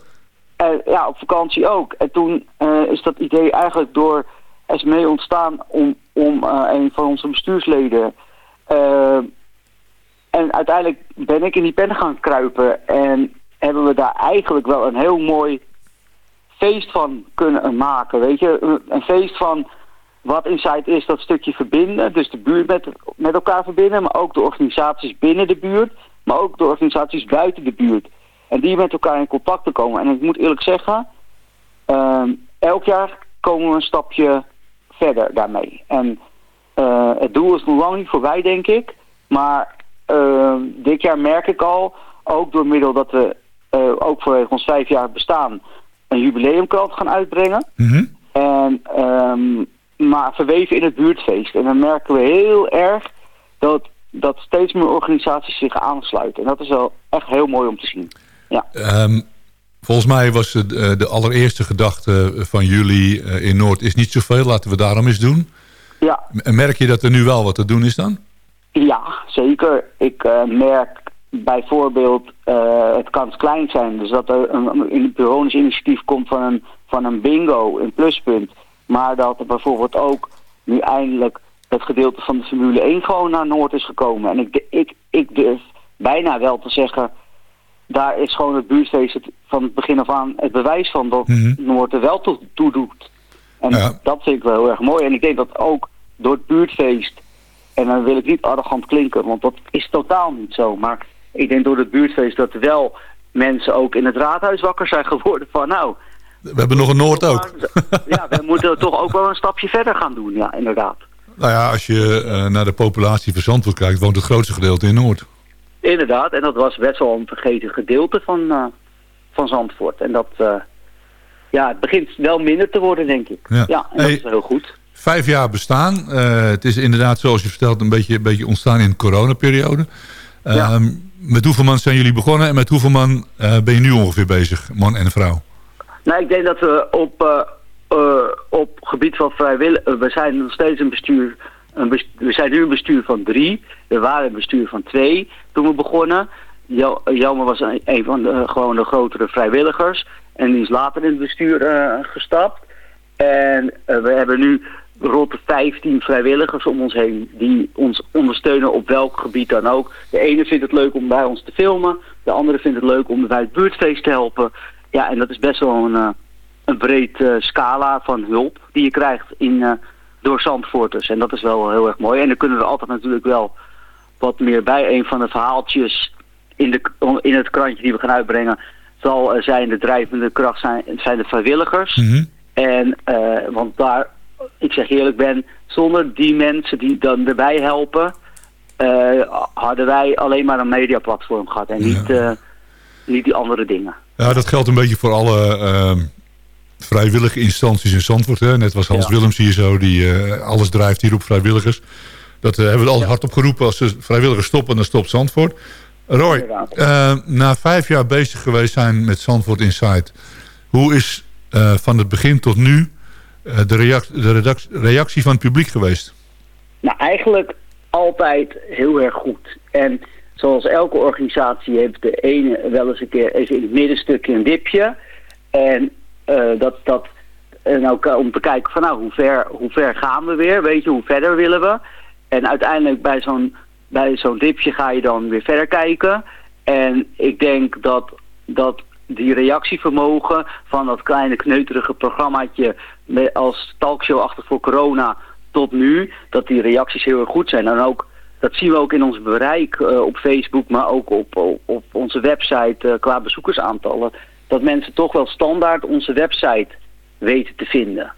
ja, op vakantie ook. En toen is dat idee eigenlijk door SME ontstaan om, om eh, een van onze bestuursleden... eh, en uiteindelijk ben ik in die pen gaan kruipen en hebben we daar eigenlijk wel een heel mooi feest van kunnen maken. Weet je, Een- feest van wat Inside is, dat stukje verbinden. Dus de buurt met, met elkaar verbinden, maar ook de organisaties binnen de buurt, maar ook de organisaties buiten de buurt. En die met elkaar in contact te komen. En ik moet eerlijk zeggen, ehm, elk jaar komen we een stapje verder daarmee. En eh, het doel is nog lang niet voorbij, denk ik. Maar ehm, dit jaar merk ik al, ook door middel dat we eh, ook vanwege ons vijf jaar bestaan, een jubileumkrant gaan uitbrengen. Mhm. En, ehm, maar verweven in het buurtfeest. En dan merken we heel erg dat, dat steeds meer organisaties zich aansluiten. En dat is wel echt heel mooi om te zien. Ja. Ehm, volgens mij was het, eh, de allereerste gedachte van jullie eh, in Noord is niet zoveel. Laten we daarom eens doen. Ja, merk je dat er nu wel wat te doen is dan? Ja, zeker. Ik eh, merk bijvoorbeeld, eh, het kan klein zijn, dus dat er een, een, initiatief komt van een, van een bingo, een pluspunt. Maar dat er bijvoorbeeld ook nu eindelijk het gedeelte van de Formule 1 gewoon naar Noord is gekomen. En ik, ik, ik durf bijna wel te zeggen, daar is gewoon het buurtfeest het, van het begin af aan het bewijs van dat Mhm. Noord er wel toe, toe doet. En Ja. dat vind ik wel heel erg mooi. En ik denk dat ook door het buurtfeest en dan wil ik niet arrogant klinken, want dat is totaal niet zo. Maar ik denk door het buurtfeest dat wel mensen ook in het raadhuis wakker zijn geworden van nou... We hebben nog een Noord ook. Ja, we moeten toch ook wel een stapje verder gaan doen, ja, inderdaad. Nou ja, als je eh, naar de populatie van Zandvoort kijkt... woont het grootste gedeelte in Noord. Inderdaad, en dat was best wel een vergeten gedeelte van, eh, van Zandvoort. En dat, eh, ja, het begint wel minder te worden, denk ik. Ja. Ja, en Hey. dat is heel goed. Vijf jaar bestaan. Eh, het is inderdaad, zoals je vertelt, een beetje, een beetje ontstaan in de coronaperiode. Ja. Ehm, Met hoeveel man zijn jullie begonnen en met hoeveel man ben je nu ongeveer bezig, man en vrouw? Nou, ik denk dat we op, eh, op gebied van vrijwillig... eh, we zijn nog steeds een bestuur... Een best- we zijn nu een bestuur van drie. We waren een bestuur van twee toen we begonnen. Jelmer was een, van de, gewoon grotere vrijwilligers. En die is later in het bestuur eh, gestapt. En eh, we hebben nu rond de 15 vrijwilligers om ons heen die ons ondersteunen op welk gebied dan ook. De ene vindt het leuk om bij ons te filmen, de andere vindt het leuk om bij het buurtfeest te helpen. Ja, en dat is best wel een, eh, een breed scala van hulp die je krijgt in, eh, door Zandvoorters. En dat is wel heel erg mooi. En dan kunnen we altijd natuurlijk wel wat meer bij. Een van de verhaaltjes in, de, in het krantje die we gaan uitbrengen zal eh, zijn de drijvende kracht zijn, zijn de vrijwilligers. Mhm. En, eh, want daar, ik zeg eerlijk ben, zonder die mensen die dan erbij helpen, eh, hadden wij alleen maar een mediaplatform gehad en niet, niet die andere dingen. Ja, dat geldt een beetje voor alle ehm, vrijwillige instanties in Zandvoort. Hè. Net was Hans Ja. Willems hier zo, die alles drijft hier op vrijwilligers. Dat eh, hebben we altijd hard opgeroepen. Als de vrijwilligers stoppen, dan stopt Zandvoort. Roy, eh, na vijf jaar bezig geweest zijn met Zandvoort Insight... hoe is eh, van het begin tot nu de, reac- de reactie van het publiek geweest? Nou, eigenlijk altijd heel erg goed. En zoals elke organisatie heeft de ene wel eens een keer even in het middenstukje een dipje. En dat, dat en ook om te kijken van nou, hoe ver, hoe ver gaan we weer? Weet je, hoe verder willen we? En uiteindelijk bij zo'n bij zo'n dipje ga je dan weer verder kijken. En ik denk dat, dat die reactievermogen van dat kleine kneuterige programmaatje als talkshow achter voor corona tot nu, dat die reacties heel erg goed zijn. En ook, dat zien we ook in ons bereik eh, op Facebook, maar ook op, op, op onze website eh, qua bezoekersaantallen. Dat mensen toch wel standaard onze website weten te vinden.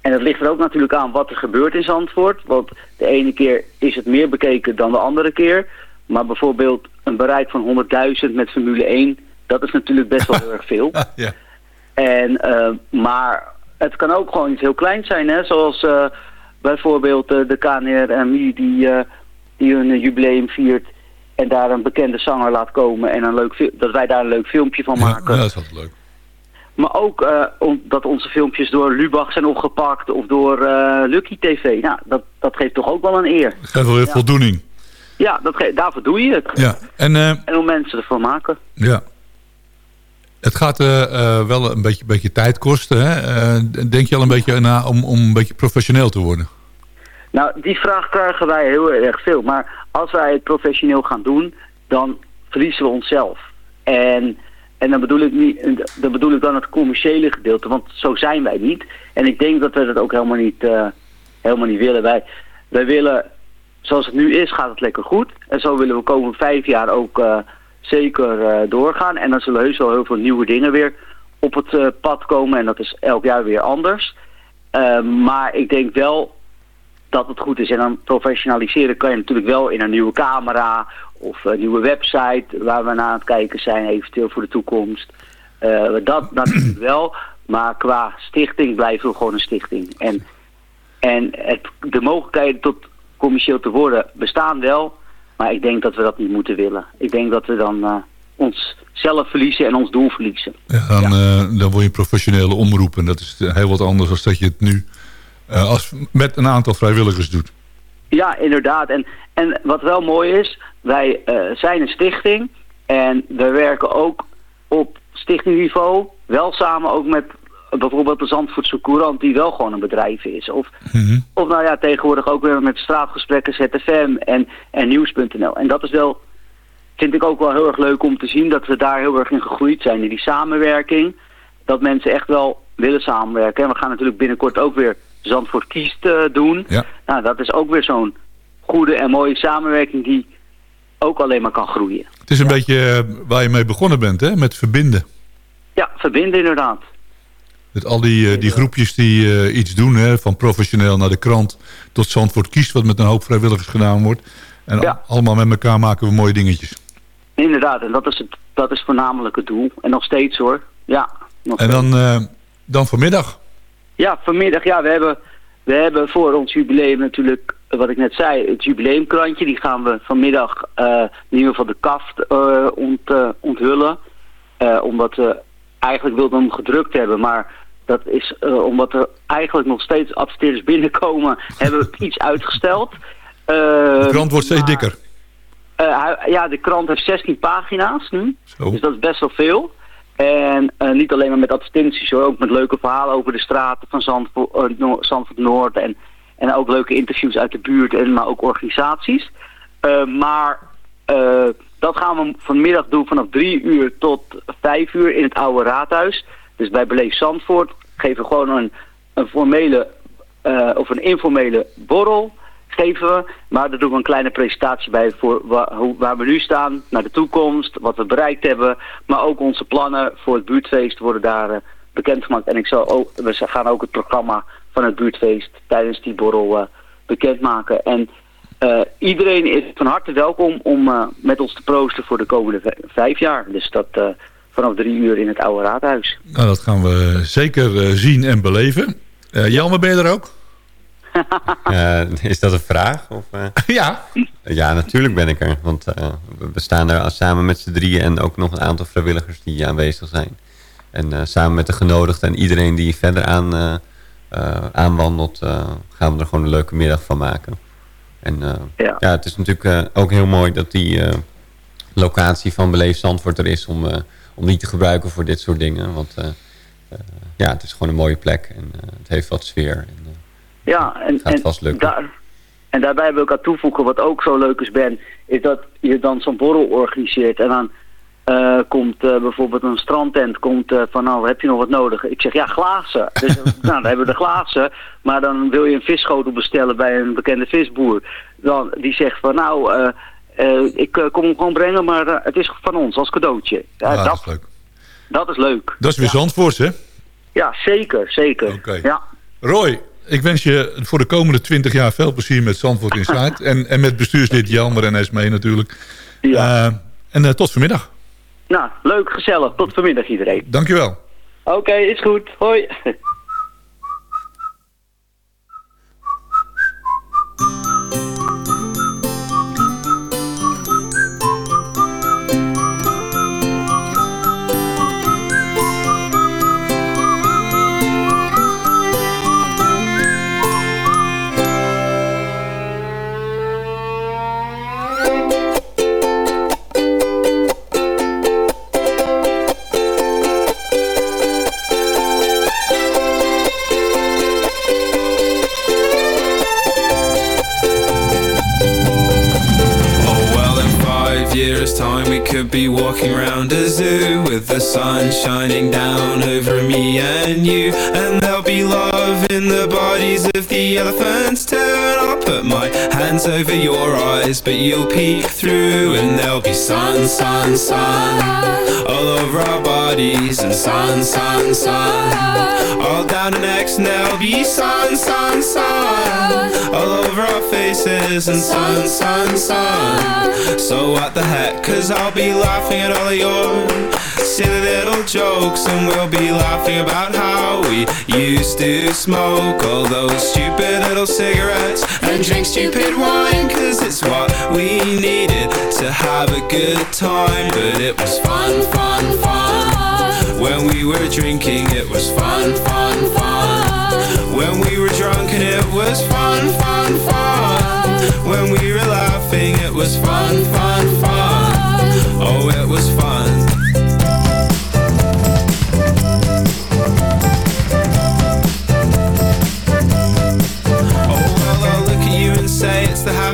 En het ligt er ook natuurlijk aan wat er gebeurt in Zandvoort. Want de ene keer is het meer bekeken dan de andere keer. Maar bijvoorbeeld een bereik van 100.000 met Formule 1, dat is natuurlijk best wel heel erg veel. ja. En, eh, maar het kan ook gewoon iets heel kleins zijn, hè? zoals eh, bijvoorbeeld eh, de KNRMI die, die hun jubileum viert. en daar een bekende zanger laat komen en een leuk, dat wij daar een leuk filmpje van maken. ja, dat is altijd leuk. Maar ook om, dat onze filmpjes door Lubach zijn opgepakt of door eh, Lucky TV. Nou, dat, dat geeft toch ook wel een eer. Dat geeft wel weer Ja. voldoening. Ja, dat daarvoor doe je het. Ja, en eh, En om mensen ervan maken. ja. Het gaat wel een beetje, beetje tijd kosten. Hè? Denk je al een beetje na om, om een beetje professioneel te worden? Nou, die vraag krijgen wij heel erg veel. Maar als wij het professioneel gaan doen, dan verliezen we onszelf. En, en dan, bedoel ik niet, dan bedoel ik dan het commerciële gedeelte, want zo zijn wij niet. En ik denk dat we dat ook helemaal niet, eh, helemaal niet willen. Wij, wij willen, zoals het nu is, gaat het lekker goed. En zo willen we komende vijf jaar ook eh, zeker eh, doorgaan. En dan zullen heus wel heel veel nieuwe dingen weer op het pad komen. En dat is elk jaar weer anders. Eh, maar ik denk wel dat het goed is. En dan professionaliseren kan je natuurlijk wel in een nieuwe camera of een nieuwe website waar we naar aan het kijken zijn, eventueel voor de toekomst. Eh, dat natuurlijk wel, maar qua stichting blijven we gewoon een stichting. En, en het, de mogelijkheden tot commercieel te worden bestaan wel, maar ik denk dat we dat niet moeten willen. Ik denk dat we dan eh onszelf verliezen en ons doel verliezen. Ja, dan, eh, dan word je professionele omroep. En dat is heel wat anders dan dat je het nu eh, als, met een aantal vrijwilligers doet. Ja, inderdaad. En, en wat wel mooi is, wij eh, zijn een stichting en we werken ook op stichtingniveau, wel samen ook met bijvoorbeeld de Zandvoortse Courant, die wel gewoon een bedrijf is. Of, of nou ja, tegenwoordig ook weer met straatgesprekken ZFM en, en Nieuws.nl. En dat is wel, vind ik ook wel heel erg leuk om te zien dat we daar heel erg in gegroeid zijn, in die samenwerking. Dat mensen echt wel willen samenwerken. En we gaan natuurlijk binnenkort ook weer Zandvoort kiest eh, doen. Ja. Nou, dat is ook weer zo'n goede en mooie samenwerking die ook alleen maar kan groeien. Het is een beetje eh, waar je mee begonnen bent, hè? met verbinden. Ja, verbinden inderdaad. Met al die, eh, die groepjes die eh, iets doen, hè? van professioneel naar de krant tot Zandvoort kiest, wat met een hoop vrijwilligers gedaan wordt. En Ja. al- allemaal met elkaar maken we mooie dingetjes. Inderdaad, en dat is, het, dat is voornamelijk het doel. En nog steeds hoor. Ja, nog En dan, dan vanmiddag. Ja, vanmiddag, ja, we hebben, we hebben voor ons jubileum natuurlijk, wat ik net zei, het jubileumkrantje. Die gaan we vanmiddag eh, in ieder geval de kaft eh, ont, eh, onthullen. Eh, omdat we eigenlijk wilden hem gedrukt hebben, maar dat is eh, omdat er eigenlijk nog steeds adverteerders binnenkomen, hebben we het iets uitgesteld. Eh, De krant wordt steeds maar- dikker. eh, hij- ja, de krant heeft 16 pagina's nu. Zo. Dus dat is best wel veel. En eh, niet alleen maar met advertenties hoor, ook met leuke verhalen over de straten van Zandvoort, Noor- Zandvoort Noord. En, en ook leuke interviews uit de buurt, en, maar ook organisaties. Eh, maar dat gaan we vanmiddag doen vanaf 3 uur tot 5 uur in het oude raadhuis. Dus bij Beleef Zandvoort geven we gewoon een, een formele of een informele borrel geven we. Maar daar doen we een kleine presentatie bij voor hoe- waar we nu staan, naar de toekomst, wat we bereikt hebben. Maar ook onze plannen voor het buurtfeest worden daar eh, bekendgemaakt. En ik zal ook, we gaan ook het programma van het buurtfeest tijdens die borrel eh, bekendmaken. En eh, iedereen is van harte welkom om met ons te proosten voor de komende vijf jaar. Dus dat vanaf drie uur in het oude raadhuis. Nou, dat gaan we zeker zien en beleven. Jelmer, ben je er ook? Eh, is dat een vraag? Of, eh? ja. Ja, natuurlijk ben ik er. Want eh, we- staan er samen met z'n drieën en ook nog een aantal vrijwilligers die aanwezig zijn. En eh, samen met de genodigden en iedereen die verder aan, eh, eh, aanwandelt, eh, gaan we er gewoon een leuke middag van maken. En eh, Ja. ja. het is natuurlijk eh, ook heel mooi dat die eh, locatie van Beleef Zandvoort er is om, eh, om die te gebruiken voor dit soort dingen. Want eh, eh, ja, het is gewoon een mooie plek en eh, het heeft wat sfeer. En, Ja, en, en. Daar, en daarbij wil ik aan toevoegen, wat ook zo leuk is, Ben, is dat je dan zo'n borrel organiseert. En dan eh, komt eh, bijvoorbeeld een strandtent, komt eh, van nou, heb je nog wat nodig? Ik zeg, ja, glazen. Dus nou, dan hebben we de glazen, maar dan wil je een visschotel bestellen bij een bekende visboer. Dan, die zegt van nou, ik kom hem gewoon brengen, maar het is van ons als cadeautje. Ja, Ah, dat dat, is leuk. dat is leuk. Dat is weer Zandvoort, hè? Ja, zeker, zeker. Oké. Ja. Roy, ik wens je voor de komende 20 jaar veel plezier met Zandvoort Inside. en, en met bestuurslid Jelmer en Esmee natuurlijk. Ja. Eh, en eh, tot vanmiddag. Nou, leuk, gezellig. Tot vanmiddag iedereen. Dankjewel. Oké, is goed. Hoi. Could be walking around a zoo with the sun shining down over me and you. And there'll be love in the bodies of the elephants Turn, I'll put my hands over your eyes, but you'll peek through. And there'll be sun, sun, sun all over our bodies. And sun, sun, sun all down our necks. And there'll be sun, sun, sun all over our faces. And sun, sun, sun. So what the heck? Cause I'll be laughing at all of your silly little jokes And we'll be laughing about how we used to smoke All those stupid little cigarettes And drink stupid wine Cause it's what we needed to have a good time. But it was fun, fun, fun. When we were drinking it was fun, fun, fun. When we were drunk and it was fun, fun, fun. When we were laughing it was fun, fun, fun. Oh, it was fun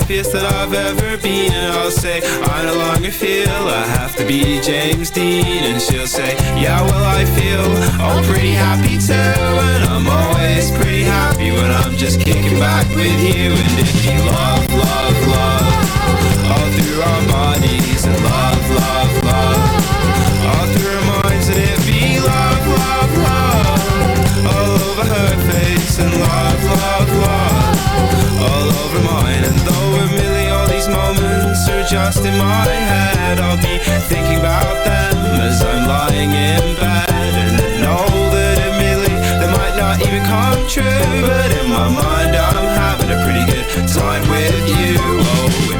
happiest that I've ever been. And I'll say, I no longer feel I have to be James Dean. And she'll say, yeah, well, I feel oh, pretty happy too. And I'm always pretty happy when I'm just kicking back with you. And if you love, love, love All through our bodies And love, love, love All through our minds. And it be love, love, love All over her face And love, just in my head. I'll be thinking about them As I'm lying in bed. And I know that admittedly They might not even come true. But in my mind I'm having a pretty good time with you. Oh,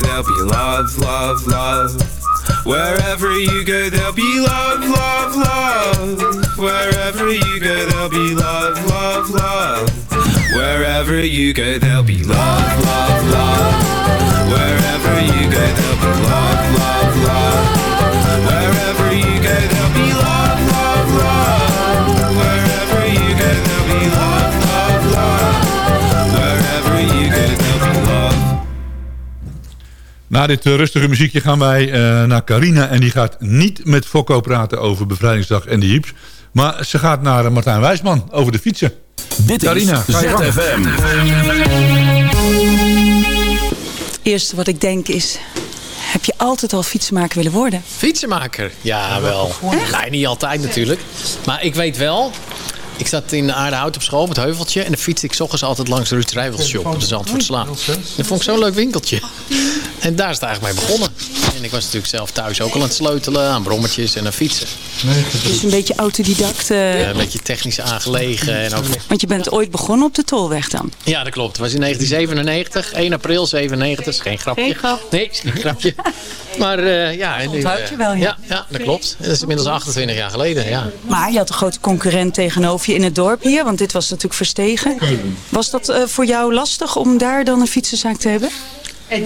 there'll be love, love, love. Wherever you go, there'll be love, love, love. Wherever you go, there'll be love, love, love. Wherever you go, there'll be love, love, love. Wherever you go, there'll be love, love, love. Na dit eh, rustige muziekje gaan wij eh, naar Carina. En die gaat niet met Fokko praten over Bevrijdingsdag en de Jeeps. Maar ze gaat naar eh, Martijn Wijsman over de fietsen. Dit Carina, is. ZFM. Het eerste wat ik denk is... Heb je altijd al fietsenmaker willen worden? Fietsenmaker? Ja, wel. Nee, niet altijd natuurlijk. Maar ik weet wel... Ik zat in Aardehout op school, op het heuveltje. En dan fietste ik 's ochtends altijd langs de Ruud Rijvelshop op de Zandvoortslaan. Dat vond ik zo'n leuk winkeltje. En daar is het eigenlijk mee begonnen. En ik was natuurlijk zelf thuis ook al aan het sleutelen. Aan brommetjes en aan fietsen. Dus een beetje autodidact. eh, Ja, een beetje technisch aangelegen. En ook... Want je bent ooit begonnen op de Tolweg dan? Ja, dat klopt. Het was in 1997. 1 april 97. is geen grapje. Geen grap. Nee, is geen grapje. Maar eh, ja... en nu, Onthoud eh, je wel, ja. ja. Ja, dat klopt. Dat is inmiddels 28 jaar geleden, ja. Maar je had een grote concurrent tegenover je in het dorp hier. Want dit was natuurlijk verstegen. Was dat eh, voor jou lastig om daar dan een fietsenzaak te hebben? Nee,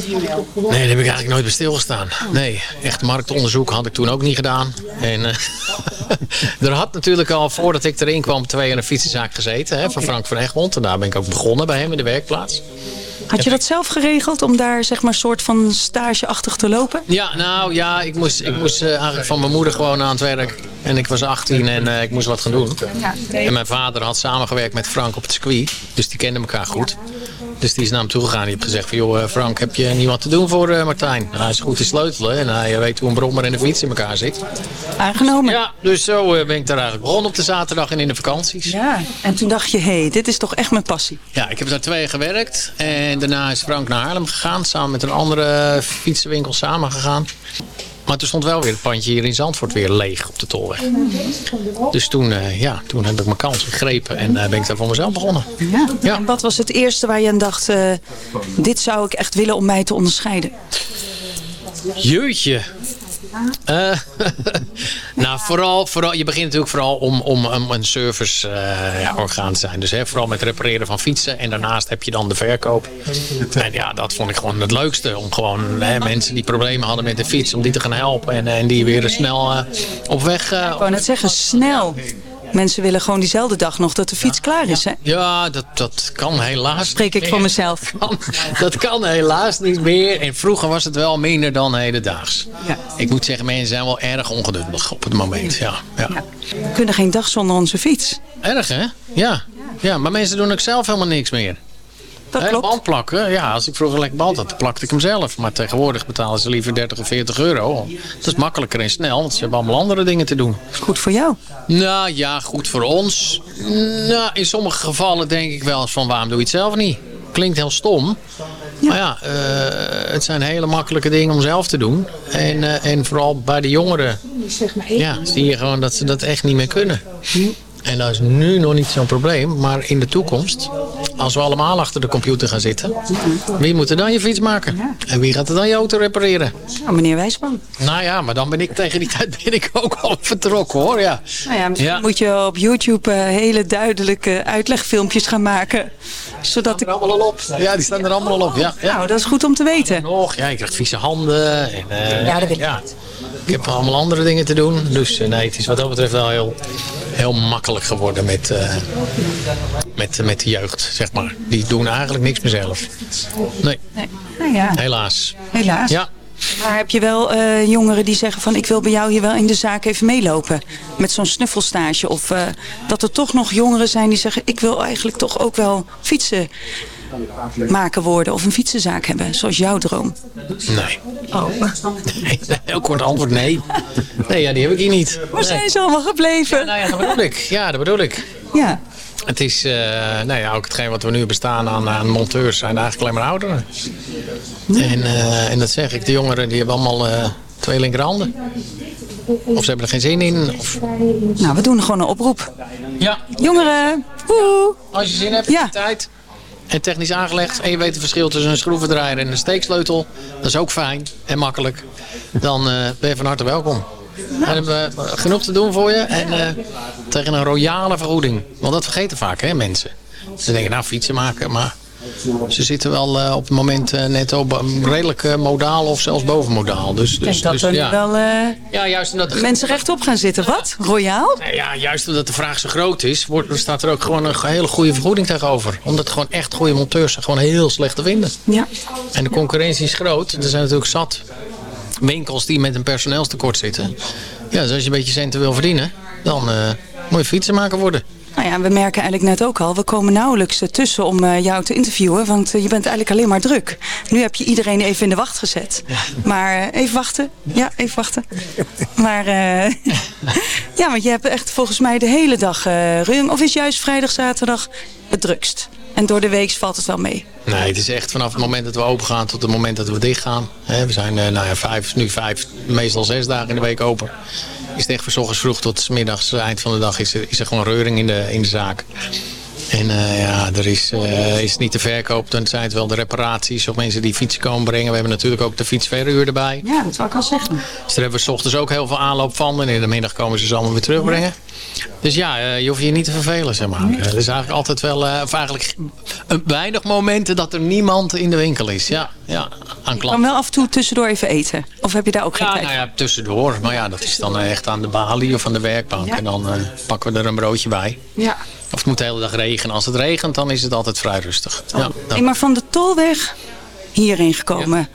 daar heb ik eigenlijk nooit bij stilgestaan. Nee, echt marktonderzoek had ik toen ook niet gedaan. En eh, er had natuurlijk al, voordat ik erin kwam, twee in een fietsenzaak gezeten. Hè, van Frank van Egmond. En daar ben ik ook begonnen bij hem in de werkplaats. Had je dat zelf geregeld om daar zeg maar soort van stageachtig te lopen? Ja, nou ja, ik moest, ik moest eh, eigenlijk van mijn moeder gewoon aan het werk. En ik was 18 en eh, ik moest wat gaan doen. En mijn vader had samengewerkt met Frank op het circuit. Dus die kenden elkaar goed. Dus die is naar hem toe gegaan. Die heeft gezegd van, joh eh, Frank, heb je niet wat te doen voor eh, Martijn? Nou, hij is goed in sleutelen en hij weet hoe een brommer en een fiets in elkaar zit. Aangenomen. Ja, dus zo eh, ben ik daar eigenlijk begonnen op de zaterdag en in de vakanties. Ja, en toen dacht je, hé, hey, dit is toch echt mijn passie. Ja, ik heb daar twee jaar gewerkt. En daarna is Frank naar Haarlem gegaan. Samen met een andere fietsenwinkel samen gegaan. Maar toen stond wel weer het pandje hier in Zandvoort weer leeg op de tolweg. Dus toen, eh, ja, toen heb ik mijn kans gegrepen en eh, ben ik daar voor mezelf begonnen. Ja. En wat was het eerste waar je aan dacht, eh, dit zou ik echt willen om mij te onderscheiden? Jeutje. Eh, nou, vooral, vooral, je begint natuurlijk vooral om, om, een service eh, orgaan te zijn. Dus hè, vooral met repareren van fietsen. En daarnaast heb je dan de verkoop. En ja, dat vond ik gewoon het leukste. Om gewoon hè, mensen die problemen hadden met de fiets, om die te gaan helpen. En, en die weer snel eh, op weg... eh, Ik wou net zeggen, snel. Mensen willen gewoon diezelfde dag nog dat de fiets klaar is, hè? Ja, dat, dat kan helaas. Spreek ik voor mezelf. Kan- dat kan helaas niet meer. En vroeger was het wel minder dan hedendaags. Ja. Ik moet zeggen, mensen zijn wel erg ongeduldig op het moment. Ja, ja. We kunnen geen dag zonder onze fiets. Erg hè? Ja. ja, maar mensen doen ook zelf helemaal niks meer. Dat klopt. Band plakken, ja, als ik vroeger lekker band had, dan plakte ik hem zelf. Maar tegenwoordig betalen ze liever 30 of 40 euro. Dat is makkelijker en snel, want ze hebben allemaal andere dingen te doen. Goed voor jou. Nou ja, goed voor ons. Nou, in sommige gevallen denk ik wel eens van waarom doe je het zelf niet? Klinkt heel stom. Maar ja, eh, het zijn hele makkelijke dingen om zelf te doen. En, eh, en vooral bij de jongeren ja, zie je gewoon dat ze dat echt niet meer kunnen. En dat is nu nog niet zo'n probleem. Maar in de toekomst, als we allemaal achter de computer gaan zitten... wie moet er dan je fiets maken? En wie gaat er dan je auto repareren? Nou, meneer Wijsman. Nou ja, maar dan ben ik tegen die tijd ben ik ook al vertrokken hoor. Ja. Nou ja, misschien Ja. moet je op YouTube eh, hele duidelijke uitlegfilmpjes gaan maken. Zodat ik... allemaal al op. Ja, die staan er allemaal al op. Ja, ja. Nou, dat is goed om te weten. Nog, ja, je krijgt vieze handen. En, eh, Ja, dat weet ik ja. Ik heb allemaal andere dingen te doen. Dus eh, nee, het is wat dat betreft wel heel, heel makkelijk geworden met, eh, met, met de jeugd, zeg maar. Die doen eigenlijk niks meer zelf. Nee, Nee. Nou ja, helaas. helaas. Ja. Maar heb je wel eh, jongeren die zeggen van ik wil bij jou hier wel in de zaak even meelopen. Met zo'n snuffelstage. Of eh, dat er toch nog jongeren zijn die zeggen ik wil eigenlijk toch ook wel fietsen maken worden. Of een fietsenzaak hebben. Zoals jouw droom. Nee. Oh. nee. Heel kort antwoord, nee. Nee, ja, die heb ik hier niet. Waar Nee. zijn ze allemaal gebleven? Nou ja, dat bedoel ik. Ja, dat bedoel ik. Ja. Het is, eh, nou ja, ook hetgeen wat we nu bestaan aan, aan monteurs zijn eigenlijk alleen maar ouderen. En, eh, en dat zeg ik, de jongeren die hebben allemaal eh, twee linkerhanden. Of ze hebben er geen zin in. Of... Nou, we doen gewoon een oproep. Ja. Jongeren, woe! Als je zin hebt, ja. tijd. En technisch aangelegd. En je weet het verschil tussen een schroevendraaier en een steeksleutel. Dat is ook fijn en makkelijk. Dan ben je van harte welkom. Dan hebben we genoeg te doen voor je. En eh, tegen een royale vergoeding. Want dat vergeten vaak hè, mensen. Ze denken nou fietsen maken. Maar ze zitten wel eh, op het moment eh, net op redelijk eh, modaal of zelfs bovenmodaal. Dus, dus, dat dus, nu ja. wel eh, Ja, juist omdat de mensen rechtop gaan zitten. Wat? Royaal? nou ja, juist omdat de vraag zo groot is, wordt, er staat er ook gewoon een hele goede vergoeding tegenover. Omdat gewoon echt goede monteurs zijn gewoon heel slecht te vinden. Ja. En de concurrentie is groot. Er zijn natuurlijk zat winkels die met een personeelstekort zitten. Ja, dus als je een beetje centen wil verdienen, dan eh, moet je fietsenmaker worden. Nou ja, we merken eigenlijk net ook al, we komen nauwelijks eh, tussen om eh, jou te interviewen, want je bent eigenlijk alleen maar druk. Nu heb je iedereen even in de wacht gezet. Maar even wachten. Ja, even wachten. Maar ja, want je hebt echt volgens mij de hele dag rung. Of is juist vrijdag, zaterdag het drukst? En door de week valt het wel mee. Nee, het is echt vanaf het moment dat we open gaan tot het moment dat we dicht gaan. Hè, we zijn eh, nou ja, vijf, nu vijf, meestal zes dagen in de week open. Is het echt van 's ochtends vroeg tot 's middags, eh, eind van de dag, is er, is er gewoon reuring in de, in de zaak. En eh, ja, er is, eh, is niet de verkoop, dan zijn het wel de reparaties of mensen die fietsen komen brengen. We hebben natuurlijk ook de fietsverhuur erbij. Ja, dat zou ik al zeggen. Dus daar hebben we 's ochtends ook heel veel aanloop van. En in de middag komen ze ze allemaal weer terugbrengen. Dus ja, eh, je hoeft je niet te vervelen, zeg maar. Eh, Er is eigenlijk altijd wel, eh, of eigenlijk een weinig momenten dat er niemand in de winkel is. Ja, ja aan kan klanten. wel af en toe tussendoor even eten. Of heb je daar ook geen Ja, tijd nou ja, tussendoor. Maar ja, dat is dan echt aan de balie of aan de werkbank. En dan pakken we er een broodje bij. Ja. Of het moet de hele dag regenen. Als het regent, dan is het altijd vrij rustig. Ja, dan- Hey, maar van de tolweg hierheen gekomen.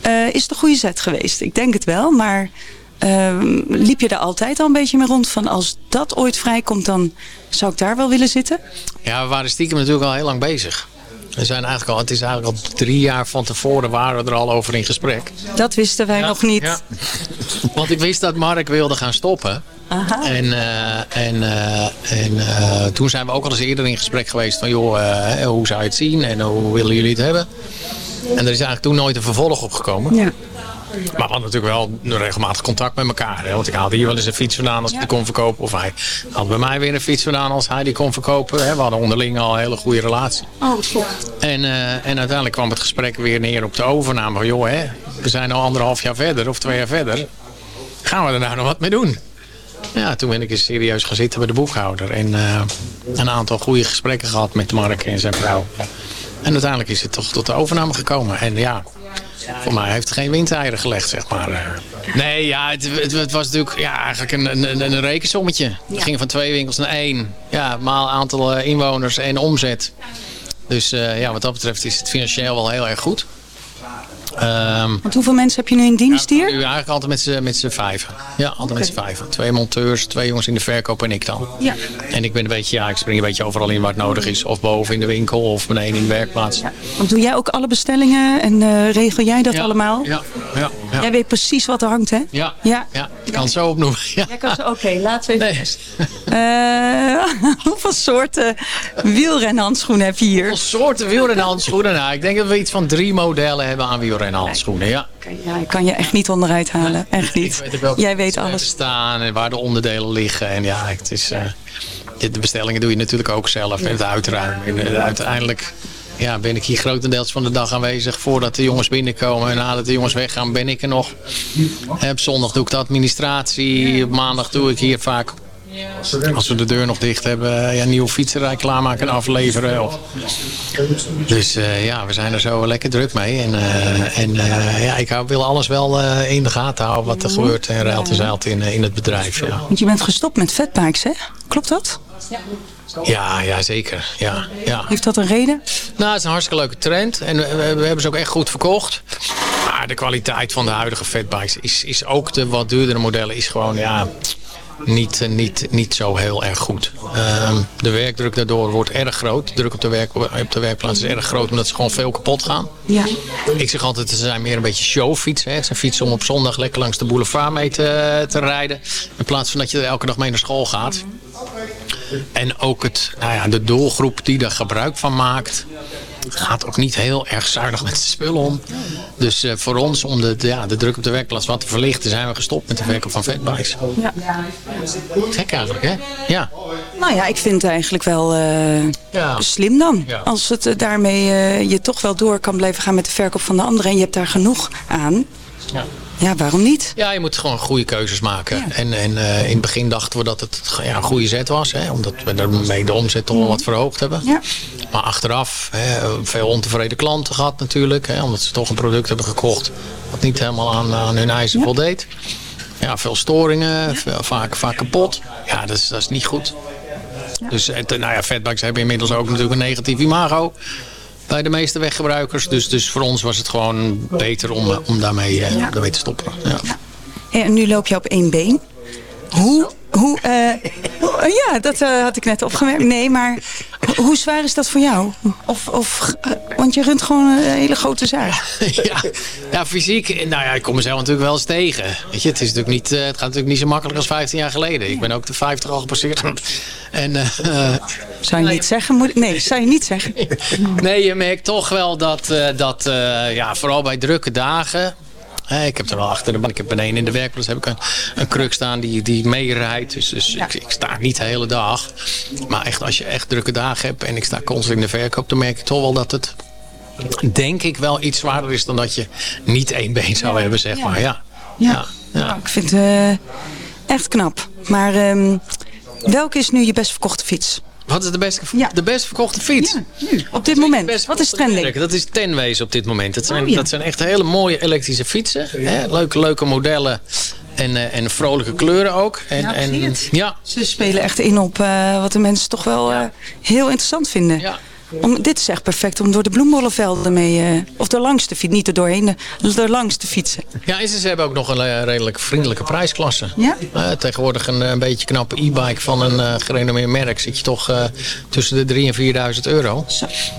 Eh, is het een goede zet geweest? Ik denk het wel, maar ehm, liep je daar altijd al een beetje mee rond van als dat ooit vrijkomt, dan zou ik daar wel willen zitten? Ja, we waren stiekem natuurlijk al heel lang bezig. We zijn eigenlijk al, het is eigenlijk al drie jaar van tevoren waren we er al over in gesprek. Dat wisten wij nog niet. Ja. Want ik wist dat Mark wilde gaan stoppen. Aha. En, eh, en, eh, en eh, toen zijn we ook al eens eerder in gesprek geweest van joh, hoe zou je het zien en hoe willen jullie het hebben? En er is eigenlijk toen nooit een vervolg op gekomen. Ja. Maar we hadden natuurlijk wel regelmatig contact met elkaar. Hè? Want ik haalde hier wel eens een fiets vandaan als ik die kon verkopen. Of hij had bij mij weer een fiets vandaan als hij die kon verkopen. Hè? We hadden onderling al een hele goede relatie. Oh, top. En, eh, en uiteindelijk kwam het gesprek weer neer op de overname. Van, joh, hè, we zijn al anderhalf jaar verder of twee jaar verder. gaan we er nou nog wat mee doen? Ja, toen ben ik eens serieus gaan zitten bij de boekhouder. En eh, een aantal goede gesprekken gehad met Mark en zijn vrouw. En uiteindelijk is het toch tot de overname gekomen. En ja, voor mij heeft het geen windeieren gelegd, zeg maar. Eh, Nee, ja, het, het, het was natuurlijk ja, eigenlijk een, een, een rekensommetje. Het ging van twee winkels naar één. Ja, maal aantal eh, inwoners en omzet. Dus eh, ja, wat dat betreft is het financieel wel heel erg goed. Ehm, Want hoeveel mensen heb je nu in dienst hier? nu eigenlijk altijd met z'n- met z'n vijven. Ja, altijd met z'n vijven. Twee monteurs, twee jongens in de verkoop en ik dan. Ja. En ik ben een beetje, ja, ik spring een beetje overal in waar het nodig is. Of boven in de winkel of beneden in de werkplaats. Want doe jij ook alle bestellingen en eh, regel jij dat allemaal? Ja, ja, ja. Jij weet precies wat er hangt, hè? Ja, Ja. ja, ik kan het zo opnoemen. Ja. Jij kan zo, oké, laten we even... Eh, hoeveel soorten wielrenhandschoenen heb je hier? Hoeveel soorten wielrenhandschoenen? Nou, ik denk dat we iets van drie modellen hebben aan wielrenhandschoenen, ja. Ja, ik kan je echt niet onderuit halen. Echt niet. weet Jij weet alles. staan en waar de onderdelen liggen. En ja, het is, eh, de bestellingen doe je natuurlijk ook zelf. En het uitruimen. En eh, uiteindelijk ja, ben ik hier grotendeels van de dag aanwezig. Voordat de jongens binnenkomen. En nadat de jongens weggaan ben ik er nog. Op zondag doe ik de administratie. Op maandag doe ik hier vaak... Als we de deur nog dicht hebben, ja, nieuwe fietserij klaarmaken en afleveren. Of... Dus eh, ja, we zijn er zo lekker druk mee. En, eh, en eh, ja, ik wil alles wel eh, in de gaten houden wat er gebeurt en ruilt en zeilt in, eh, in het bedrijf. Ja. Want je bent gestopt met fatbikes, hè? Klopt dat? Ja, ja, zeker. Ja, ja. Heeft dat een reden? Nou, het is een hartstikke leuke trend. En we hebben ze ook echt goed verkocht. Maar de kwaliteit van de huidige fatbikes is, is ook de wat duurdere modellen is gewoon ja, niet, eh, niet, niet zo heel erg goed. Ehm, de werkdruk daardoor wordt erg groot. De druk op de, werk, op de werkplaats is erg groot omdat ze gewoon veel kapot gaan. Ja. Ik zeg altijd, ze zijn meer een beetje showfietsen. hè. Zijn fietsen om op zondag lekker langs de boulevard mee te, te rijden. In plaats van dat je er elke dag mee naar school gaat. En ook het, nou ja, de doelgroep die er gebruik van maakt... gaat ook niet heel erg zuinig met zijn spullen om. Dus eh, voor ons, om de, de- ja, de druk op de werkplaats wat te verlichten... zijn we gestopt met de verkoop van fatbikes. Ja. Gek eigenlijk, hè? Ja. Nou ja, ik vind het eigenlijk wel eh, slim dan. Ja. Als het eh, daarmee je toch wel door kan blijven gaan met de verkoop van de anderen... en je hebt daar genoeg aan. Ja. Ja, waarom niet? Ja, je moet gewoon goede keuzes maken. En, en eh, in het begin dachten we dat het ja, een goede zet was. Hè, omdat we daarmee de omzet toch wel wat verhoogd hebben. Ja. Maar achteraf, hè, veel ontevreden klanten gehad natuurlijk. Hè, omdat ze toch een product hebben gekocht wat niet helemaal aan, aan hun eisen voldeed. Ja, veel storingen, veel- vaak, vaak kapot. Ja, dat is, dat is niet goed. Dus het, nou ja, fatbikes hebben inmiddels ook natuurlijk een negatief imago bij de meeste weggebruikers. Dus, dus voor ons was het gewoon beter om, eh, om daarmee, eh, Ja. daarmee te stoppen. Ja. En nu loop je op één been. Hoe, hoe eh, ja, dat eh, had ik net opgemerkt. Nee, maar hoe zwaar is dat voor jou? Of, of, eh, want je runt gewoon een hele grote zaak. ja, ja, fysiek, nou ja, ik kom mezelf natuurlijk wel eens tegen. Weet je, het, is natuurlijk niet, eh, het gaat natuurlijk niet zo makkelijk als 15 jaar geleden. Ik ben ook de 50 al gepasseerd. En, eh, eh, Zou je niet zeggen? Moet, nee, zou je niet zeggen. nee, je merkt toch wel dat, eh, dat eh, ja, vooral bij drukke dagen... ik heb er wel achter de bank, ik heb beneden in de werkplaats heb ik een, een kruk staan die, die meerijdt. Dus, dus ik, ik sta niet de hele dag. Maar echt, als je echt drukke dagen hebt en ik sta constant in de verkoop... dan merk ik toch wel dat het, denk ik, wel iets zwaarder is... dan dat je niet één been zou hebben, zeg maar. Ja. Ja, Nou, ik vind het eh, echt knap. Maar ehm, welke is nu je best verkochte fiets? Wat is de best, de best verkochte fiets? Op dit moment. Wat is trending? Dat is Tenways op dit moment. Dat zijn, Oh, ja. dat zijn echt hele mooie elektrische fietsen. Hè? Leuke, leuke modellen. En, eh, en vrolijke kleuren ook. En, Ja, en, ja, Ze spelen echt in op eh, wat de mensen toch wel eh, heel interessant vinden. Om, dit is echt perfect om door de bloembollenvelden mee... eh, of er langs te fietsen, niet er doorheen, eh, er langs te fietsen. ja, en ze hebben ook nog een eh, redelijk vriendelijke prijsklasse. Ja? Tegenwoordig een, een beetje knappe e-bike van een gerenommeerd merk... zit je toch tussen de 3.000 en 4.000 euro.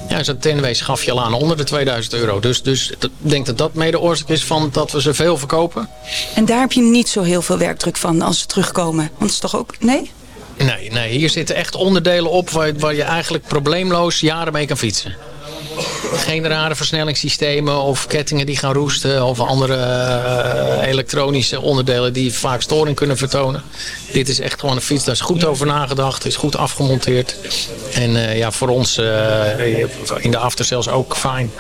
Ja, zo'n Tenways gaf je al aan onder de 2000 euro. Dus, dus ik denk dat dat mede oorzaak is van dat we ze veel verkopen. En daar heb je niet zo heel veel werkdruk van als ze terugkomen. Want het is toch ook... Nee? Nee, nee, hier zitten echt onderdelen op waar, waar je eigenlijk probleemloos jaren mee kan fietsen. Geen rare versnellingssystemen of kettingen die gaan roesten. Of andere eh, elektronische onderdelen die vaak storing kunnen vertonen. Dit is echt gewoon een fiets, daar is goed over nagedacht. Is goed afgemonteerd. En eh, ja, voor ons eh, in de aftersales ook fijn.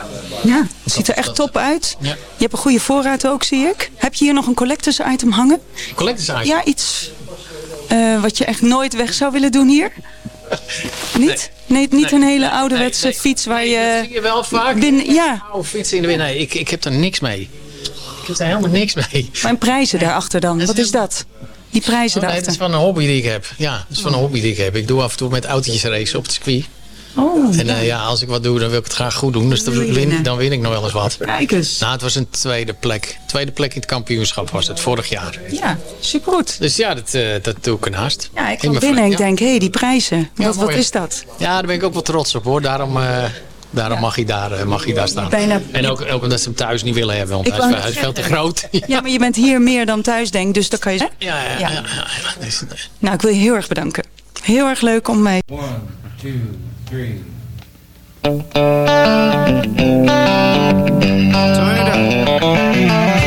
Ja, het ziet er echt top uit. Ja. Je hebt een goede voorraad ook, zie ik. Heb je hier nog een collectors item hangen? Collectors item? Ja, iets eh, wat je echt nooit weg zou willen doen hier? Niet? Nee, niet een hele ouderwetse fiets waar je... Dat zie je wel vaak. binnen, ja, Oude fietsen in de wind. Nee, ik, ik heb er niks mee. Ik heb er helemaal niks mee. maar en prijzen daarachter dan? Wat is dat? Die prijzen Oh, nee, dat daarachter? is van een hobby die ik heb. Ja, dat is van een hobby die ik heb. Ik doe af en toe met autootjes racen op het circuit. Oh, En eh, ja, als ik wat doe, dan wil ik het graag goed doen. Dus dan win, dan win ik nog wel eens wat. Kijk eens. Nou, het was een tweede plek. Tweede plek in het kampioenschap was het, vorig jaar. Ja, supergoed. Dus ja, dat, eh, dat doe ik ernaast. Ja, ik mijn binnen en ik denk, hé, hey, die prijzen. Ja, Wat, wat is dat? Ja, daar ben ik ook wel trots op hoor. Daarom, eh, daarom mag, hij daar, mag hij daar staan. Bijna- En ook, ook omdat ze hem thuis niet willen hebben, want hij is, veel te groot. Ja, maar je bent hier meer dan thuis, denk dus dan kan je... Ja, ja, ja. Ja. ja, ja. Nou, ik wil je heel erg bedanken. Heel erg leuk om mee... Big